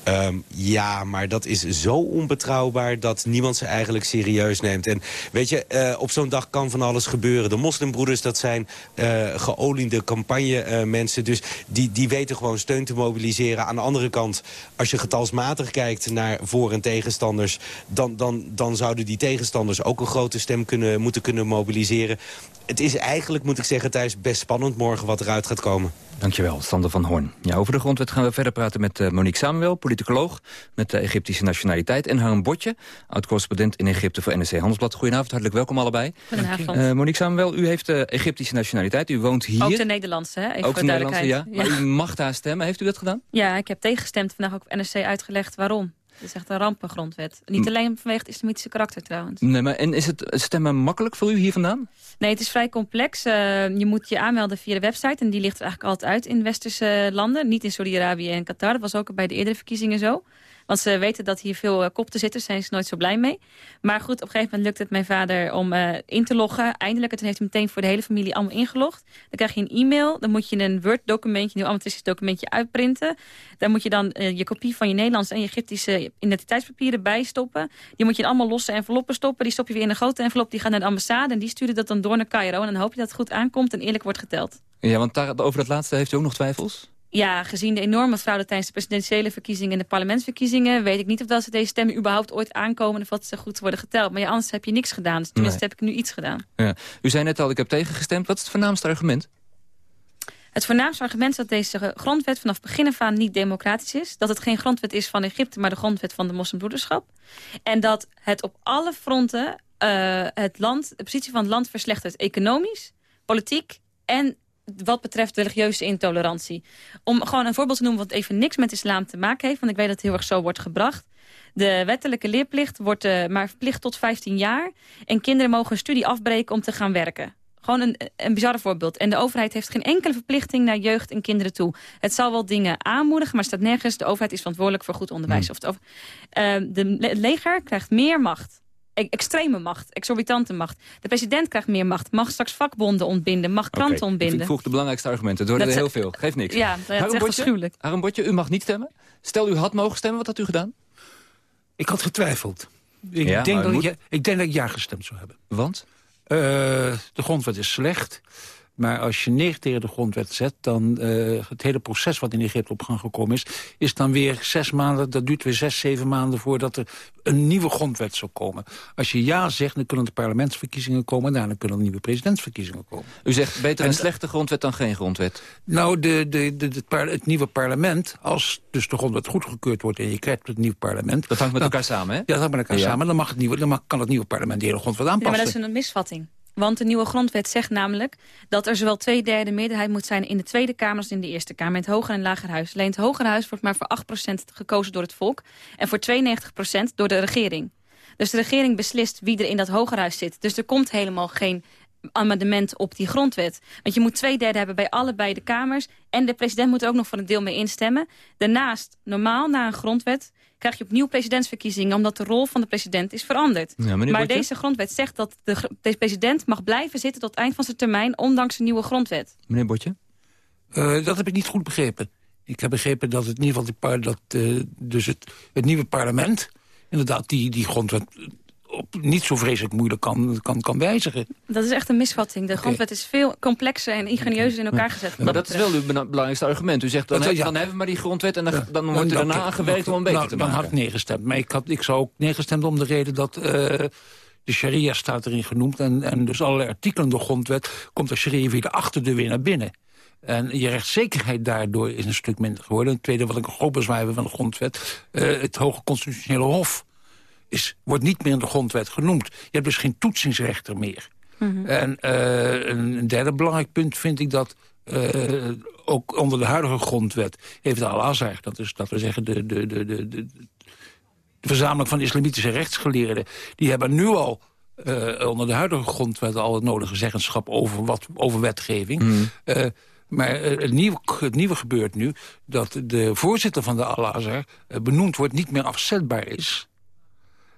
Um, ja, maar dat is zo onbetrouwbaar dat niemand ze eigenlijk serieus neemt. En weet je, uh, op zo'n dag kan van alles gebeuren. De moslimbroeders, dat zijn uh, geoliede campagnemensen. Uh, dus die, die weten gewoon steun te mobiliseren. Aan de andere kant, als je getalsmatig kijkt naar voor- en tegenstanders... Dan, dan, dan zouden die tegenstanders ook een grote stem kunnen, moeten kunnen mobiliseren. Het is eigenlijk, moet ik zeggen, Thijs, best spannend morgen wat eruit gaat komen.
Dankjewel, Sander van Hoorn. Ja, over de grondwet gaan we verder praten met Monique Samuel, politicoloog met de Egyptische nationaliteit. En Harm Botje, oud-correspondent in Egypte voor NRC Handelsblad. Goedenavond, hartelijk welkom allebei.
Goedenavond.
Uh, Monique Samuel, u heeft de Egyptische nationaliteit. U woont hier.
Ook de Nederlandse, hè? Even
ook de Nederlandse, ja. ja. Maar u mag daar stemmen. Heeft u dat gedaan?
Ja, ik heb tegengestemd. Vandaag ook op NRC uitgelegd waarom. Het is echt een rampengrondwet. Niet alleen vanwege het islamitische karakter trouwens.
Nee, maar en is het stemmen makkelijk voor u hier vandaan?
Nee, het is vrij complex. Uh, je moet je aanmelden via de website. En die ligt eigenlijk altijd uit in westerse landen. Niet in Saudi-Arabië en Qatar. Dat was ook bij de eerdere verkiezingen zo. Want ze weten dat hier veel uh, kopten zitten. Zijn ze nooit zo blij mee. Maar goed, op een gegeven moment lukt het mijn vader om uh, in te loggen. Eindelijk. Het heeft hij meteen voor de hele familie allemaal ingelogd. Dan krijg je een e-mail. Dan moet je een Word-documentje, een amateuristisch documentje uitprinten. Daar moet je dan uh, je kopie van je Nederlandse en je Egyptische identiteitspapieren bijstoppen. Die moet je in allemaal losse enveloppen stoppen. Die stop je weer in een grote envelop. Die gaat naar de ambassade en die sturen dat dan door naar Cairo. En dan hoop je dat het goed aankomt en eerlijk wordt geteld.
Ja, want daar, over dat laatste heeft u ook nog twijfels?
Ja, gezien de enorme fraude tijdens de presidentiële verkiezingen en de parlementsverkiezingen... weet ik niet of dat ze deze stemmen überhaupt ooit aankomen... of wat ze goed worden geteld. Maar ja, anders heb je niks gedaan. Dus tenminste heb ik nu iets gedaan.
Ja. U zei net al, ik heb tegengestemd. Wat is het voornaamste argument?
Het voornaamste argument is dat deze grondwet vanaf begin af aan niet democratisch is. Dat het geen grondwet is van Egypte, maar de grondwet van de moslimbroederschap. En dat het op alle fronten uh, het land, de positie van het land verslechtert. Economisch, politiek en wat betreft religieuze intolerantie. Om gewoon een voorbeeld te noemen wat even niks met islam te maken heeft... want ik weet dat het heel erg zo wordt gebracht. De wettelijke leerplicht wordt uh, maar verplicht tot 15 jaar... en kinderen mogen een studie afbreken om te gaan werken. Gewoon een, een bizarre voorbeeld. En de overheid heeft geen enkele verplichting naar jeugd en kinderen toe. Het zal wel dingen aanmoedigen, maar staat nergens... de overheid is verantwoordelijk voor goed onderwijs. Hmm. Of het, uh, de leger krijgt meer macht. E- extreme macht, exorbitante macht. De president krijgt meer macht, mag straks vakbonden ontbinden, mag kranten okay. ontbinden.
Ik vroeg de belangrijkste argumenten, er worden er heel veel. Geeft niks.
Ja, dat is echt.
Harum Botje, u mag niet stemmen. Stel u had mogen stemmen, wat had u gedaan?
Ik had getwijfeld. Ik,
Ja,
denk, dat
moet-
ik, ja- ik denk dat ik ja gestemd zou hebben.
Want?
Eh, de grondwet is slecht. Maar als je nee tegen de grondwet zet... dan eh, het hele proces wat in Egypte op gang gekomen is... is dan weer zes maanden, dat duurt weer zes, zeven maanden... voordat er een nieuwe grondwet zou komen. Als je ja zegt, dan kunnen de parlementsverkiezingen komen... en daarna kunnen er nieuwe presidentsverkiezingen komen.
U zegt beter
En-
een slechte grondwet dan geen grondwet.
Nou, de, de, de, de par- het nieuwe parlement, als dus de grondwet goedgekeurd wordt... en je krijgt het nieuw parlement...
Dat hangt met
dan-
elkaar samen, hè?
Ja, dat hangt met elkaar
Ja.
samen. Dan, mag het nieuwe, dan mag, kan het nieuwe parlement de hele grondwet
Ja,
aanpassen.
maar dat is een misvatting. Want de nieuwe grondwet zegt namelijk dat er zowel twee derde meerderheid moet zijn in de Tweede Kamer als in de Eerste Kamer, het Hoger en Lagerhuis. Alleen het Hogerhuis wordt maar voor 8% gekozen door het volk en voor 92% door de regering. Dus de regering beslist wie er in dat Hogerhuis zit. Dus er komt helemaal geen amendement op die grondwet. Want je moet twee derde hebben bij allebei de kamers. En de president moet er ook nog voor een deel mee instemmen. Daarnaast, normaal na een grondwet krijg je opnieuw presidentsverkiezingen... omdat de rol van de president is veranderd.
Ja,
maar
Botje?
deze grondwet zegt dat de, president mag blijven zitten... tot het eind van zijn termijn, ondanks een nieuwe grondwet.
Meneer Botje?
Eh, dat heb ik niet goed begrepen. Ik heb begrepen dat het in ieder geval die par- dat, eh, dus het, het nieuwe parlement... inderdaad die, die grondwet op niet zo vreselijk moeilijk kan, kan, kan wijzigen.
Dat is echt een misvatting. De grondwet is veel complexer en ingenieuzer in elkaar gezet.
Maar dat is wel uw belangrijkste argument. U zegt, dan,
Dat-
heb-
ja.
dan hebben we maar die grondwet... en dan, dan
Nou,
wordt er daarna aan gewerkt om hem beter
nou,
te
Dan
maken.
had ik nee gestemd. Maar ik, had, ik zou ook nee gestemd om de reden dat... eh, de sharia staat erin genoemd. En, en dus allerlei artikelen in de grondwet... komt de sharia weer de achterdeur weer naar binnen. En je rechtszekerheid daardoor is een stuk minder geworden. Het tweede wat ik een groot bezwaar heb van de grondwet... eh, het Hoge Constitutionele Hof is, wordt niet meer in de grondwet genoemd. Je hebt dus geen toetsingsrechter meer. En eh, een derde belangrijk punt vind ik dat... eh, ook onder de huidige grondwet heeft de Al-Azhar... dat is dat we zeggen de, de, de, de, de, de verzameling van islamitische rechtsgeleerden... die hebben nu al eh, onder de huidige grondwet al het nodige zeggenschap over, wat, over wetgeving. Eh, maar het, nieuwe, het nieuwe gebeurt nu dat de voorzitter van de Al-Azhar benoemd wordt... niet meer afzetbaar is.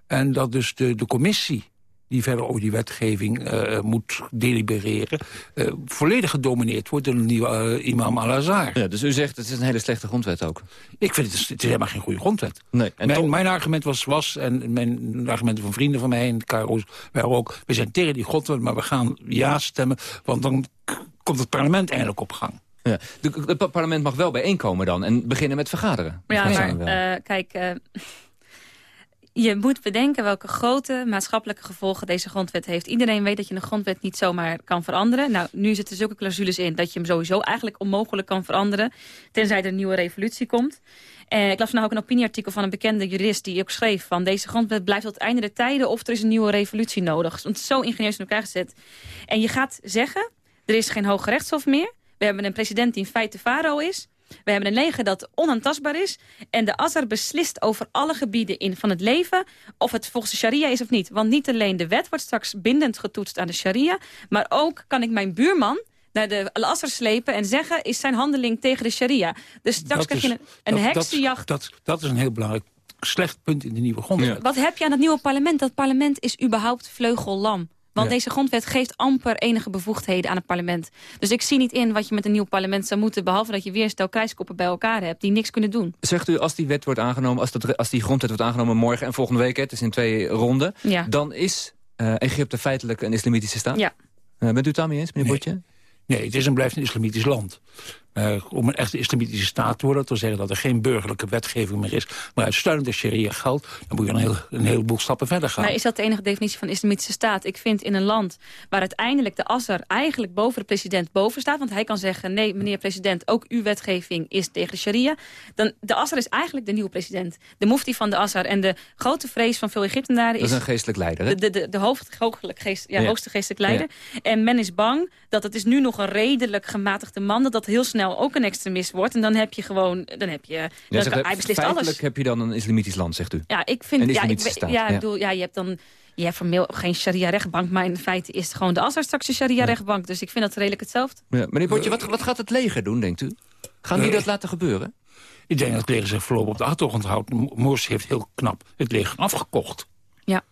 En dat dus de, de commissie die verder over die wetgeving eh, moet delibereren... eh, volledig gedomineerd wordt door de nieuwe eh, imam Al-Azhar.
Ja, dus u zegt, het is een hele slechte grondwet ook.
Ik vind het, is- het is helemaal geen goede grondwet.
Nee, en
mijn,
toch-
mijn argument was, was, en mijn argumenten van vrienden van mij en KRO's waren ook... we zijn tegen die grondwet, maar we gaan ja stemmen... want dan komt het parlement eindelijk op gang.
Ja. De- Het parlement mag wel bijeenkomen dan en beginnen met vergaderen.
Ja,
Dat
maar
zijn wel.
eh, kijk, eh, je moet bedenken welke grote maatschappelijke gevolgen deze grondwet heeft. Iedereen weet dat je een grondwet niet zomaar kan veranderen. Nou, nu zitten zulke clausules in dat je hem sowieso eigenlijk onmogelijk kan veranderen. Tenzij er een nieuwe revolutie komt. Eh, ik las vandaag ook een opinieartikel van een bekende jurist die ook schreef van deze grondwet blijft tot het einde der tijden of er is een nieuwe revolutie nodig. Want het is zo ingenieus in elkaar gezet. En je gaat zeggen, er is geen hoge rechtshof meer. We hebben een president die in feite farao is. We hebben een leger dat onaantastbaar is. En de Azar beslist over alle gebieden in van het leven... of het volgens de sharia is of niet. Want niet alleen de wet wordt straks bindend getoetst aan de sharia... maar ook kan ik mijn buurman naar de Al-Azhar slepen en zeggen... is zijn handeling tegen de sharia. Dus straks krijg je een, een
dat-
heksenjacht.
Dat, dat, dat is een heel belangrijk slecht punt in de nieuwe grondwet.
Wat heb je aan het nieuwe parlement? Dat parlement is überhaupt vleugellam. Want
Ja.
deze grondwet geeft amper enige bevoegdheden aan het parlement. Dus ik zie niet in wat je met een nieuw parlement zou moeten... behalve dat je weer een stel krijskoppen bij elkaar hebt... die niks kunnen doen.
Zegt u, als die wet wordt aangenomen, als, dat, als die grondwet wordt aangenomen morgen en volgende week, hè, het is in twee ronden,
Ja.
dan is eh, Egypte feitelijk een islamitische staat?
Ja.
Eh, bent u het daarmee eens, meneer Botje?
Nee, het is en blijft een islamitisch land. Uh, om een echte islamitische staat te worden. Dat wil zeggen dat er geen burgerlijke wetgeving meer is. Maar uitsluitend de sharia geldt. Dan moet je een, heel, een heleboel stappen verder gaan.
Maar is dat de enige definitie van islamitische staat? Ik vind in een land waar uiteindelijk de asser eigenlijk boven de president boven staat. Want hij kan zeggen, nee meneer president, ook uw wetgeving is tegen de sharia. Dan, de asser is eigenlijk de nieuwe president. De mufti van de asser. En de grote vrees van veel Egyptenaren is...
Dat is een geestelijk leider, hè?
De, de, de, hoofd, geest, ja, ja. hoogste geestelijk leider. En men is bang dat het is nu nog een redelijk gematigde man... dat dat heel snel ook een extremist wordt. En dan heb je gewoon... Dan heb je,
ja,
dan,
zegt,
hij beslist
alles. heb je dan een islamitisch land, zegt u?
Ja, ik vind...
Een
ja, ik,
staat,
ja, ik bedoel, ja, je hebt dan... Je hebt formeel geen sharia-rechtbank, maar in feite is het gewoon de Assad straks een sharia-rechtbank. Dus ik vind dat redelijk hetzelfde.
Ja, meneer Botje, wat, wat gaat het leger doen, denkt u? Gaan die dat laten gebeuren?
Ik denk dat het leger zich voorlopig op de achtergrond houdt. Morsi heeft heel knap het leger afgekocht.
Ja.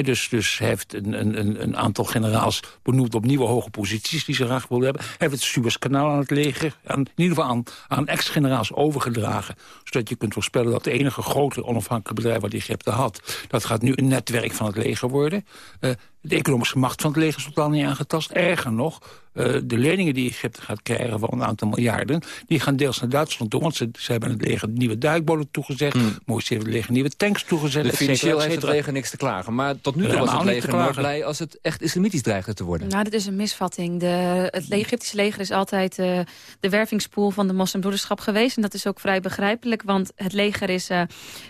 Dus, dus heeft een, een, een aantal generaals benoemd op nieuwe hoge posities die ze graag wilden hebben. Heeft het Suezkanaal aan het leger, aan, in ieder geval aan, aan ex-generaals overgedragen. Zodat je kunt voorspellen dat de enige grote onafhankelijke bedrijf wat Egypte had, dat gaat nu een netwerk van het leger worden. Uh, de economische macht van het leger is totaal niet aangetast. Erger nog, uh, de leningen die Egypte gaat krijgen van een aantal miljarden... die gaan deels naar Duitsland toe, want ze, ze hebben het leger nieuwe duikbolen toegezegd. Hmm. Mooi heeft het leger nieuwe tanks toegezet.
Dus financieel heeft het leger niks te klagen. Maar tot nu toe was het leger nooit blij als het echt islamitisch dreigde te worden.
Nou, dat is een misvatting. De, het Egyptische leger is altijd uh, de wervingspool van de moslimbroederschap geweest. En dat is ook vrij begrijpelijk, want het leger is... Uh,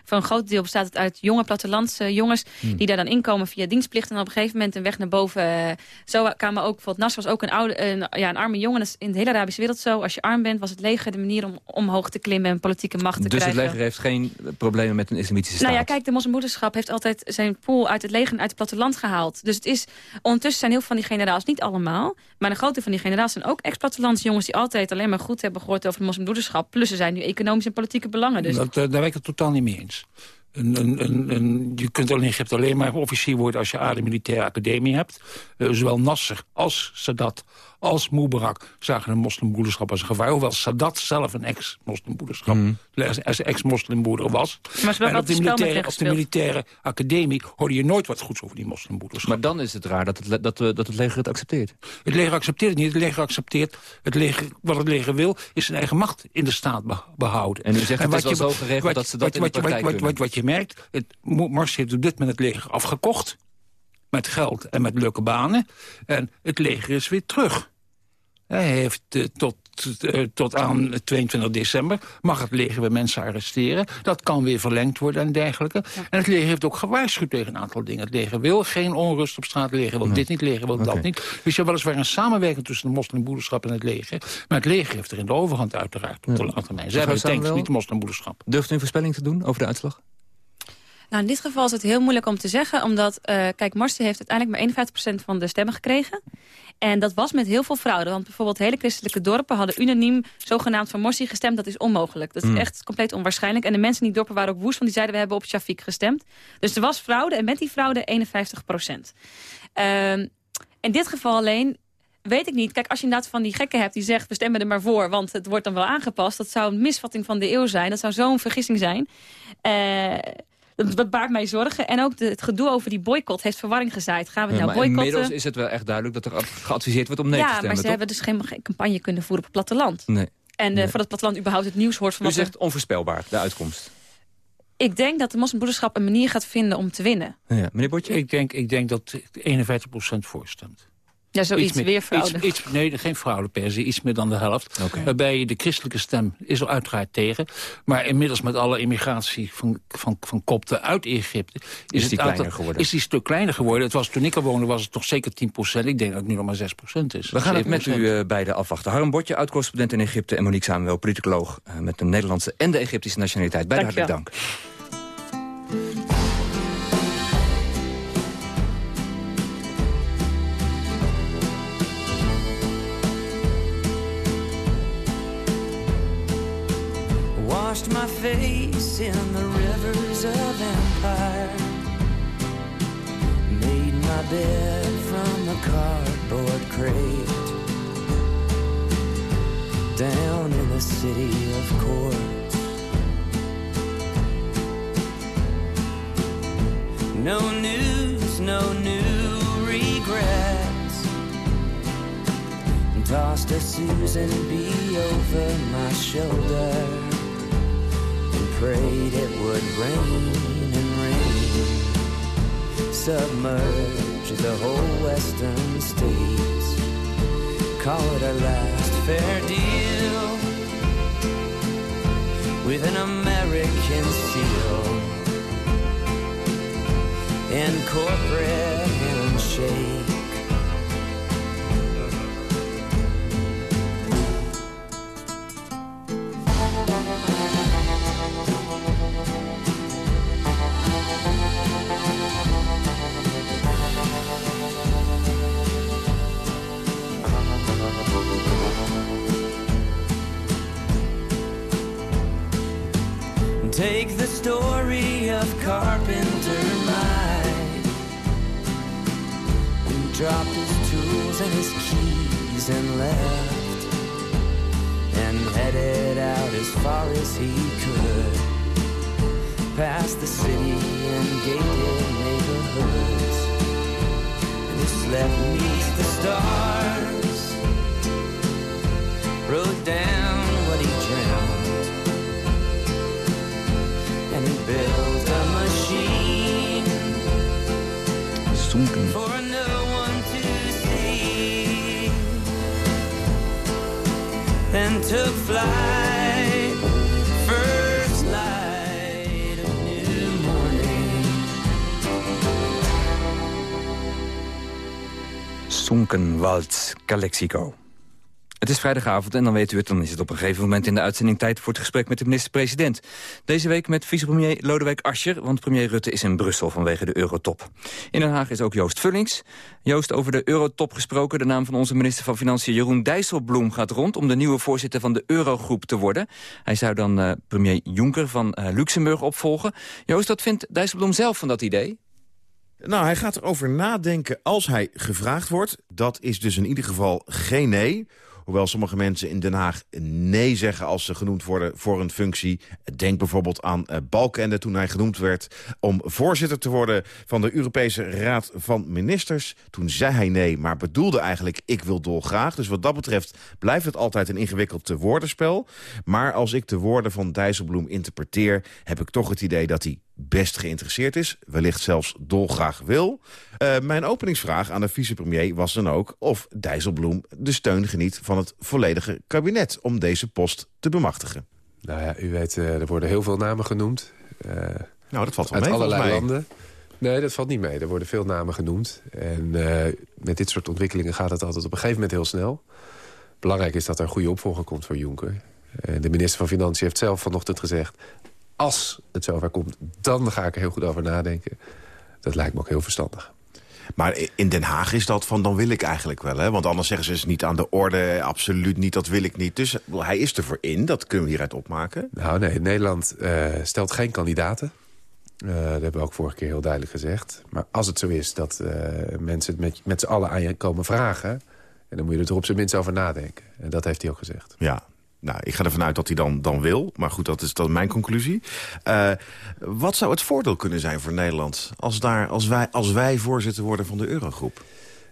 voor een groot deel bestaat het uit jonge plattelandse jongens... Hmm. die daar dan inkomen via dienstplicht en op een gegeven moment een weg naar boven. Zo kwamen ook, bijvoorbeeld Nas was ook een, oude, een, ja, een arme jongen. Dat is in de hele Arabische wereld zo. Als je arm bent, was het leger de manier om omhoog te klimmen en politieke macht te
dus
krijgen.
Dus het leger heeft geen problemen met een islamitische staat?
Nou ja, kijk, de moslimmoederschap heeft altijd zijn pool uit het leger en uit het platteland gehaald. Dus het is, ondertussen zijn heel veel van die generaals, niet allemaal, maar een grote van die generaals zijn ook ex-plattelandsjongens die altijd alleen maar goed hebben gehoord over de moslimbroederschap. Plus ze zijn nu economische en politieke belangen. Dus.
Dat, uh, daar ben ik het totaal niet mee eens. Een, een, een, je kunt in Egypte alleen maar officier worden als je A, de militaire academie hebt. Uh, zowel Nasser als Sadat als Mubarak zagen de moslimbroederschap als een gevaar. Hoewel Sadat zelf een ex-moslimbroederschap, mm. ex-moslimbroeder was.
Maar
en op de, militaire, op de militaire academie hoorde je nooit wat goeds over die moslimbroederschap.
Maar dan is het raar dat het, dat, dat het leger het accepteert.
Het leger accepteert het niet. Het leger accepteert, het leger, wat het leger wil, is zijn eigen macht in de staat behouden.
En u zegt en het is wel zo geregeld wat, dat ze dat wat, in de praktijk
wat, wat, wat, je merkt, het, Mars heeft op dit moment het leger afgekocht. Met geld en met leuke banen. En het leger is weer terug. Hij heeft uh, tot, uh, tot aan 22 december mag het leger weer mensen arresteren. Dat kan weer verlengd worden en dergelijke. Ja. En het leger heeft ook gewaarschuwd tegen een aantal dingen. Het leger wil geen onrust op straat. Het leger wil nee. dit niet, het leger wil okay. dat niet. Dus je hebt weliswaar een samenwerking tussen de moslimbroederschap en het leger. Maar het leger heeft er in de overhand uiteraard op de lange termijn. Zij hebben tanks, niet de moslimbroederschap.
Durft u een voorspelling te doen over de uitslag?
Nou, in dit geval is het heel moeilijk om te zeggen. Omdat, uh, kijk, Morsi heeft uiteindelijk maar 51% van de stemmen gekregen. En dat was met heel veel fraude. Want bijvoorbeeld hele christelijke dorpen hadden unaniem zogenaamd voor Morsi gestemd. Dat is onmogelijk. Dat is mm. echt compleet onwaarschijnlijk. En de mensen in die dorpen waren ook woest. Want die zeiden we hebben op Shafiq gestemd. Dus er was fraude. En met die fraude 51%. Um, in dit geval alleen weet ik niet. Kijk, als je inderdaad van die gekken hebt die zegt... we stemmen er maar voor, want het wordt dan wel aangepast. Dat zou een misvatting van de eeuw zijn. Dat zou zo'n vergissing zijn. Uh, dat baart mij zorgen. En ook de, het gedoe over die boycott heeft verwarring gezaaid. Gaan we ja, nou boycotten?
Inmiddels is het wel echt duidelijk dat er geadviseerd wordt om nee
ja,
te stemmen.
Ja, maar ze hebben dus geen, geen, campagne kunnen voeren op het platteland.
Nee.
En
nee.
Uh, voor het platteland überhaupt het nieuws hoort van...
U zegt onvoorspelbaar, de uitkomst.
Ik denk dat de moslimbroederschap een manier gaat vinden om te winnen.
Ja. Meneer Botje?
Ik denk, ik denk dat 51% voorstemt.
Ja, zoiets,
meer,
weer fraude.
Iets, iets, nee, geen se, iets meer dan de helft.
Okay.
Waarbij de christelijke stem is er uiteraard tegen. Maar inmiddels met alle immigratie van, van, van kopten uit Egypte...
Is, is die
aantal,
kleiner geworden?
Is die stuk kleiner geworden. Het was, toen ik er woonde was het toch zeker 10% Ik denk dat het nu nog maar 6% is.
We gaan het met u uh, beiden afwachten. Harm Botje, oud-correspondent in Egypte... en Monique Samuel, politicoloog uh, met de Nederlandse en de Egyptische nationaliteit. Beide hartelijk dank.
Washed my face in the rivers of empire. Made my bed from a cardboard crate. Down in the city of courts. No news, no new regrets. tossed a Susan B over my shoulder prayed it would rain and rain, submerge the whole western states. Call it our last fair deal with an American seal and corporate handshake. Story of Carpenter Mike, who dropped his tools and his keys and left, and headed out as far as he could, past the city and gated neighborhoods, and he slept beneath the stars, wrote down built a machine
Zonken.
for no one to see. And took flight, first light of new morning.
Sonkenwald, Calexico. Het is vrijdagavond en dan weet u het, dan is het op een gegeven moment in de uitzending tijd voor het gesprek met de minister-president. Deze week met vicepremier Lodewijk Asscher, want premier Rutte is in Brussel vanwege de Eurotop. In Den Haag is ook Joost Vullings. Joost, over de Eurotop gesproken, de naam van onze minister van Financiën Jeroen Dijsselbloem gaat rond om de nieuwe voorzitter van de Eurogroep te worden. Hij zou dan eh, premier Juncker van eh, Luxemburg opvolgen. Joost, wat vindt Dijsselbloem zelf van dat idee?
Nou, hij gaat erover nadenken als hij gevraagd wordt. Dat is dus in ieder geval geen nee. Hoewel sommige mensen in Den Haag nee zeggen als ze genoemd worden voor een functie. Denk bijvoorbeeld aan uh, Balkenende toen hij genoemd werd om voorzitter te worden van de Europese Raad van Ministers. Toen zei hij nee, maar bedoelde eigenlijk ik wil dolgraag. Dus wat dat betreft blijft het altijd een ingewikkeld woordenspel. Maar als ik de woorden van Dijsselbloem interpreteer, heb ik toch het idee dat hij best geïnteresseerd is, wellicht zelfs dolgraag wil. Uh, mijn openingsvraag aan de vicepremier was dan ook of Dijsselbloem de steun geniet van het volledige kabinet om deze post te bemachtigen.
Nou ja, u weet, uh, er worden heel veel namen genoemd. Uh,
nou, dat valt wel
uit
mee,
allerlei
mij.
landen. Nee, dat valt niet mee. Er worden veel namen genoemd. En met dit soort ontwikkelingen gaat het altijd op een gegeven moment heel snel. Belangrijk is dat er een goede opvolger komt voor Juncker. de minister van Financiën heeft zelf vanochtend gezegd als het zover komt, dan ga ik er heel goed over nadenken. Dat lijkt me ook heel verstandig.
Maar in Den Haag is dat van, dan wil ik eigenlijk wel. Hè? Want anders zeggen ze, is niet aan de orde, absoluut niet, dat wil ik niet. Dus hij is ervoor in, dat kunnen we hieruit opmaken.
Nou nee, Nederland uh, stelt geen kandidaten. Uh, dat hebben we ook vorige keer heel duidelijk gezegd. Maar als het zo is dat uh, mensen het met, met z'n allen aan je komen vragen... En dan moet je er op zijn minst over nadenken. En dat heeft hij ook gezegd.
Ja, nou, ik ga ervan uit dat hij dan, dan wil. Maar goed, dat is dan mijn conclusie. Uh, wat zou het voordeel kunnen zijn voor Nederland... als, daar, als, wij, als wij voorzitter worden van de Eurogroep?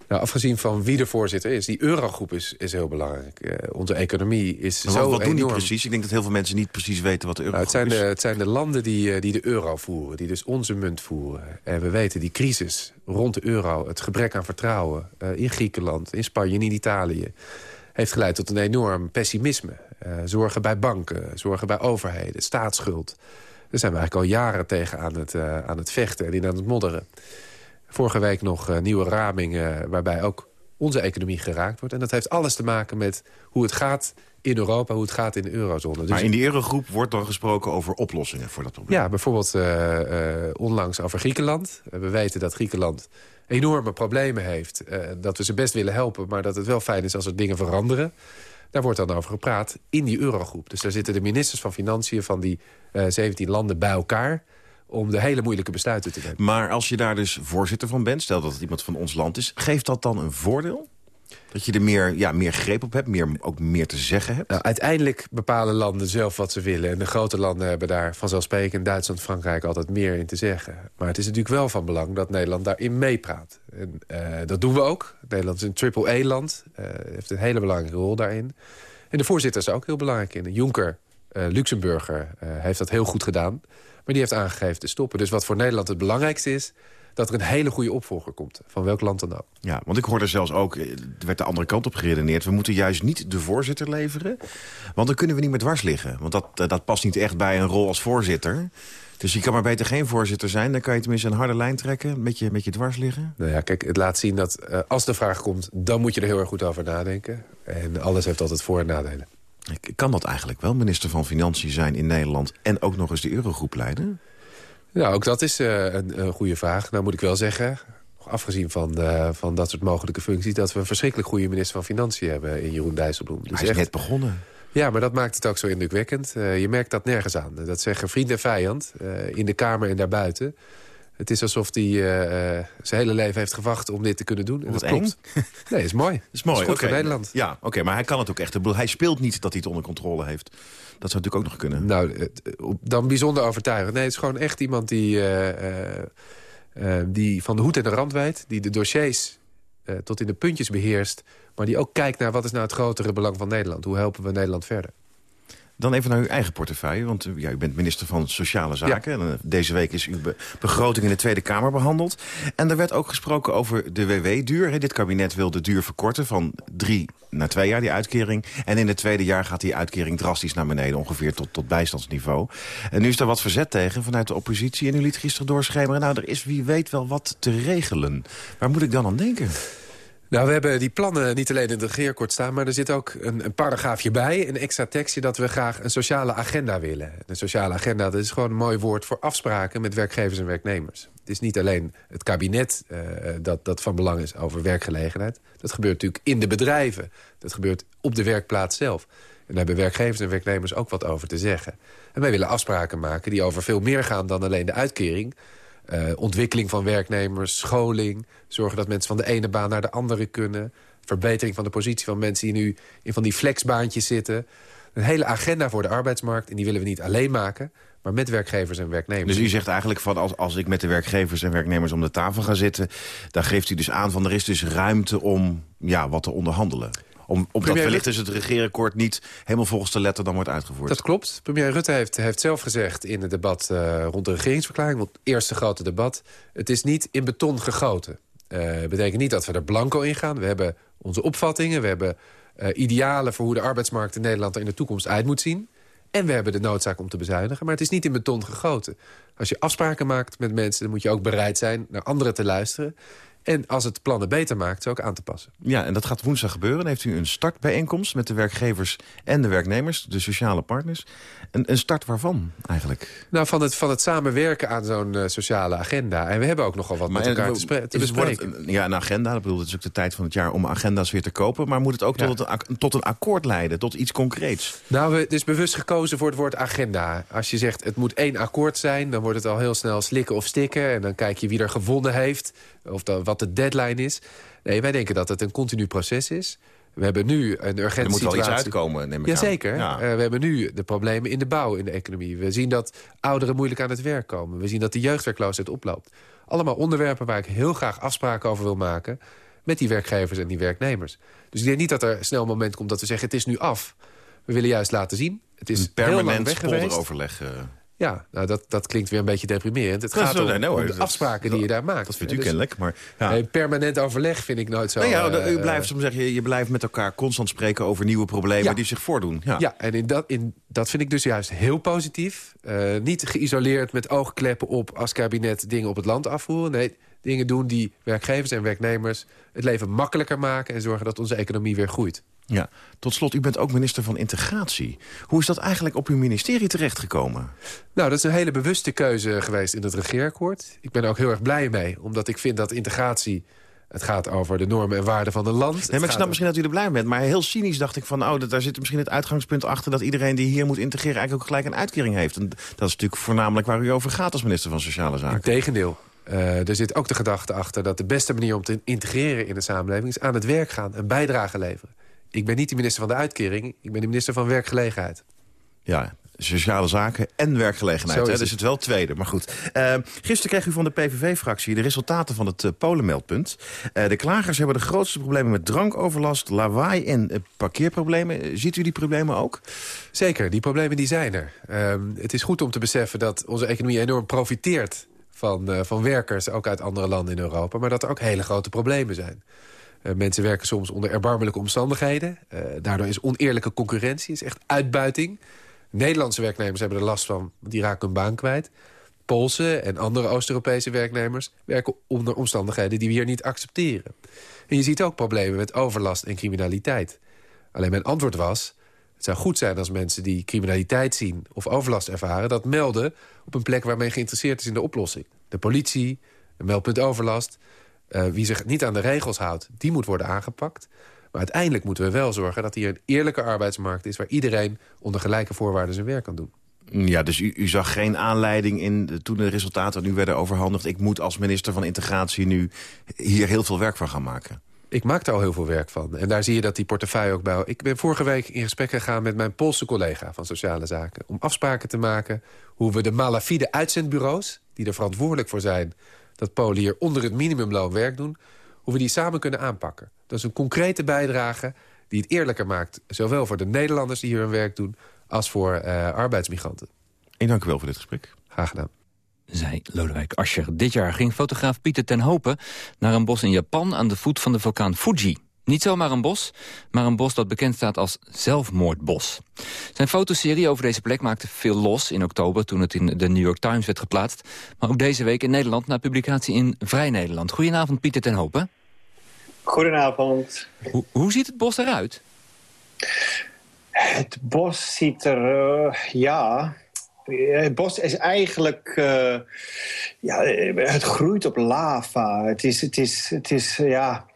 Nou, afgezien van wie de voorzitter is, die eurogroep is, is heel belangrijk. Uh, onze economie is
maar
zo
wat, wat doen die precies? Ik denk dat heel veel mensen niet precies weten wat de eurogroep
nou, het zijn
is.
Het zijn de landen die, uh, die de euro voeren, die dus onze munt voeren. En we weten die crisis rond de euro, het gebrek aan vertrouwen... Uh, in Griekenland, in Spanje en in Italië... heeft geleid tot een enorm pessimisme. Zorgen bij banken, zorgen bij overheden, staatsschuld. Daar zijn we eigenlijk al jaren tegen aan het, aan het vechten en in aan het modderen. Vorige week nog nieuwe ramingen waarbij ook onze economie geraakt wordt. En dat heeft alles te maken met hoe het gaat in Europa, hoe het gaat in de eurozone. Dus
maar in die eurogroep wordt dan gesproken over oplossingen voor dat probleem?
Ja, bijvoorbeeld uh, uh, onlangs over Griekenland. Uh, we weten dat Griekenland enorme problemen heeft. dat we ze best willen helpen, maar dat het wel fijn is als er dingen veranderen. Daar wordt dan over gepraat in die eurogroep. Dus daar zitten de ministers van Financiën van die 17 landen bij elkaar om de hele moeilijke besluiten te nemen.
Maar als je daar dus voorzitter van bent, stel dat het iemand van ons land is... geeft dat dan een voordeel? Dat je er meer, ja, meer greep op hebt, meer, ook meer te zeggen hebt?
Nou, uiteindelijk bepalen landen zelf wat ze willen. En de grote landen hebben daar vanzelfsprekend Duitsland, Frankrijk altijd meer in te zeggen. Maar het is natuurlijk wel van belang dat Nederland daarin meepraat. En uh, dat doen we ook. Nederland is een triple-A-land, uh, heeft een hele belangrijke rol daarin. En de voorzitter is ook heel belangrijk in. Juncker, uh, Luxemburger, heeft dat heel goed gedaan. Maar die heeft aangegeven te stoppen. Dus wat voor Nederland het belangrijkste is dat er een hele goede opvolger komt. Van welk land dan ook.
Ja, want ik hoorde zelfs ook, er werd de andere kant op geredeneerd... we moeten juist niet de voorzitter leveren, want dan kunnen we niet meer dwars liggen. Want dat, dat past niet echt bij een rol als voorzitter. Dus je kan maar beter geen voorzitter zijn. Dan kan je tenminste een harde lijn trekken, met je, met je dwars liggen.
Nou ja, kijk, het laat zien dat uh, als de vraag komt... dan moet je er heel erg goed over nadenken. En alles heeft altijd voor- en nadelen.
Kan dat eigenlijk wel, minister van Financiën zijn in Nederland... en ook nog eens de Eurogroep leiden?
Ja, ook dat is uh, een, een, goede vraag. Nou moet ik wel zeggen, afgezien van, uh, van dat soort mogelijke functies... dat we een verschrikkelijk goede minister van Financiën hebben in Jeroen Dijsselbloem.
Hij is echt... net begonnen.
Ja, maar dat maakt het ook zo indrukwekkend. Uh, je merkt dat nergens aan. Dat zeggen vriend en vijand, in de Kamer en daarbuiten. Het is alsof hij zijn hele leven heeft gewacht om dit te kunnen doen. En dat klopt. Nee, is mooi.
is mooi.
is goed
okay.
voor Nederland.
Ja, oké, okay, maar hij kan het ook echt. Hij speelt niet dat hij het onder controle heeft. Dat zou natuurlijk ook nog kunnen.
Nou, dan bijzonder overtuigend. Nee, het is gewoon echt iemand die, uh, die van de hoed en de rand weet. Die de dossiers tot in de puntjes beheerst. Maar die ook kijkt naar wat is nou het grotere belang van Nederland. Hoe helpen we Nederland verder?
Dan even naar uw eigen portefeuille, want ja, u bent minister van Sociale Zaken. Ja. En deze week is uw be begroting in de Tweede Kamer behandeld. En er werd ook gesproken over de WW-duur. Dit kabinet wil de duur verkorten van drie naar twee jaar, die uitkering. En in het tweede jaar gaat die uitkering drastisch naar beneden, ongeveer tot, tot bijstandsniveau. En nu is daar wat verzet tegen vanuit de oppositie. En u liet gisteren doorschemeren, nou, er is wie weet wel wat te regelen. Waar moet ik dan aan denken?
Nou, we hebben die plannen niet alleen in het regeerakkoord staan... maar er zit ook een, een paragraafje bij, een extra tekstje... dat we graag een sociale agenda willen. Een sociale agenda, dat is gewoon een mooi woord voor afspraken... met werkgevers en werknemers. Het is niet alleen het kabinet uh, dat, dat van belang is over werkgelegenheid. Dat gebeurt natuurlijk in de bedrijven. Dat gebeurt op de werkplaats zelf. En daar hebben werkgevers en werknemers ook wat over te zeggen. En wij willen afspraken maken die over veel meer gaan dan alleen de uitkering... Uh, ontwikkeling van werknemers, scholing... zorgen dat mensen van de ene baan naar de andere kunnen... verbetering van de positie van mensen die nu in van die flexbaantjes zitten... een hele agenda voor de arbeidsmarkt. En die willen we niet alleen maken, maar met werkgevers en werknemers.
Dus u zegt eigenlijk van als, als ik met de werkgevers en werknemers om de tafel ga zitten... dan geeft u dus aan van er is dus ruimte om ja, wat te onderhandelen. Om, omdat wellicht dus het regeerakkoord niet helemaal volgens de letter dan wordt uitgevoerd.
Dat klopt. Premier Rutte heeft, heeft zelf gezegd in het debat uh, rond de regeringsverklaring... het eerste grote debat, het is niet in beton gegoten. Dat uh, betekent niet dat we er blanco in gaan. We hebben onze opvattingen, we hebben uh, idealen... voor hoe de arbeidsmarkt in Nederland er in de toekomst uit moet zien. En we hebben de noodzaak om te bezuinigen. Maar het is niet in beton gegoten. Als je afspraken maakt met mensen... dan moet je ook bereid zijn naar anderen te luisteren... En als het plannen beter maakt, ook aan te passen.
Ja, en dat gaat woensdag gebeuren. Dan heeft u een startbijeenkomst met de werkgevers en de werknemers, de sociale partners. Een, een start waarvan eigenlijk?
Nou, van het, van het samenwerken aan zo'n uh, sociale agenda. En we hebben ook nogal wat maar, met elkaar te, te bespreken.
Het, ja, een agenda, dat bedoel, het is ook de tijd van het jaar om agenda's weer te kopen. Maar moet het ook ja. tot, een, tot een akkoord leiden, tot iets concreets?
Nou, we, het is bewust gekozen voor het woord agenda. Als je zegt het moet één akkoord zijn, dan wordt het al heel snel slikken of stikken. En dan kijk je wie er gewonnen heeft, of dan, wat de deadline is. Nee, wij denken dat het een continu proces is. We hebben nu een urgentie.
Er moet wel iets uitkomen, neem ik
Jazeker.
Ja.
Uh, we hebben nu de problemen in de bouw, in de economie. We zien dat ouderen moeilijk aan het werk komen. We zien dat de jeugdwerkloosheid oploopt. Allemaal onderwerpen waar ik heel graag afspraken over wil maken... met die werkgevers en die werknemers. Dus ik denk niet dat er snel een moment komt dat we zeggen... het is nu af. We willen juist laten zien. Het is
een permanent
heel
overleg. Uh...
Ja, nou, dat, dat klinkt weer een beetje deprimerend. Het gaat om, om de afspraken dat, die je daar maakt.
Dat vindt u dus, kennelijk, maar...
Ja. Nee, permanent overleg vind ik nooit zo...
Ja, uh, u blijft, soms zeggen, je, je blijft met elkaar constant spreken over nieuwe problemen ja. die zich voordoen. Ja,
ja en in dat, in, dat vind ik dus juist heel positief. Uh, niet geïsoleerd met oogkleppen op als kabinet dingen op het land afvoeren. Nee, dingen doen die werkgevers en werknemers het leven makkelijker maken... en zorgen dat onze economie weer groeit.
Ja, tot slot, u bent ook minister van Integratie. Hoe is dat eigenlijk op uw ministerie terechtgekomen?
Nou, dat is een hele bewuste keuze geweest in het regeerakkoord. Ik ben er ook heel erg blij mee, omdat ik vind dat integratie... Het gaat over de normen en waarden van een land.
Nee, maar ik snap misschien dat u er blij mee bent. Maar heel cynisch dacht ik van... oh, daar zit misschien het uitgangspunt achter... dat iedereen die hier moet integreren eigenlijk ook gelijk een uitkering heeft. En dat is natuurlijk voornamelijk waar u over gaat als minister van Sociale Zaken.
Integendeel. Uh, er zit ook de gedachte achter dat de beste manier om te integreren in de samenleving... is aan het werk gaan, een bijdrage leveren. Ik ben niet de minister van de uitkering, ik ben de minister van werkgelegenheid.
Ja, sociale zaken en werkgelegenheid. Hè? Dus het wel tweede, maar goed. Uh, gisteren kreeg u van de PVV-fractie de resultaten van het uh, Polenmeldpunt. Uh, de klagers hebben de grootste problemen met drankoverlast, lawaai en parkeerproblemen. Ziet u die problemen ook?
Zeker, die problemen die zijn er. Ehm, het is goed om te beseffen dat onze economie enorm profiteert van, van werkers, ook uit andere landen in Europa. Maar dat er ook hele grote problemen zijn. Mensen werken soms onder erbarmelijke omstandigheden. daardoor is oneerlijke concurrentie, is echt uitbuiting. Nederlandse werknemers hebben er last van, die raken hun baan kwijt. Poolse en andere Oost-Europese werknemers werken onder omstandigheden die we hier niet accepteren. En je ziet ook problemen met overlast en criminaliteit. Alleen mijn antwoord was, het zou goed zijn als mensen die criminaliteit zien of overlast ervaren... dat melden op een plek waar men geïnteresseerd is in de oplossing. De politie, een meldpunt overlast. Uh, wie zich niet aan de regels houdt, die moet worden aangepakt. Maar uiteindelijk moeten we wel zorgen dat hier een eerlijke arbeidsmarkt is... waar iedereen onder gelijke voorwaarden zijn werk kan doen.
Ja, dus u, u zag geen aanleiding in toen de resultaten nu werden overhandigd... ik moet als minister van Integratie nu hier heel veel werk van gaan maken.
Ik maak er al heel veel werk van. En daar zie je dat die portefeuille ook bij... Ik ben vorige week in gesprek gegaan met mijn Poolse collega van Sociale Zaken... om afspraken te maken hoe we de malafide uitzendbureaus... die er verantwoordelijk voor zijn dat Polen hier onder het minimumloon werk doen hoe we die samen kunnen aanpakken. Dat is een concrete bijdrage die het eerlijker maakt... zowel voor de Nederlanders die hier hun werk doen... als voor uh, arbeidsmigranten.
En dank u wel voor dit gesprek.
Graag gedaan.
Zij Lodewijk Asscher. Dit jaar ging fotograaf Pieter ten Hope naar een bos in Japan... aan de voet van de vulkaan Fuji. Niet zomaar een bos, maar een bos dat bekend staat als zelfmoordbos. Zijn fotoserie over deze plek maakte veel los in oktober... toen het in de New York Times werd geplaatst. Maar ook deze week in Nederland naar publicatie in Vrij Nederland. Goedenavond, Pieter ten Hope.
Goedenavond.
Hoe, hoe ziet het bos eruit?
Het bos ziet er, uh, ja... Het bos is eigenlijk... Uh, ja, het groeit op lava. Het is, het is, het is ja...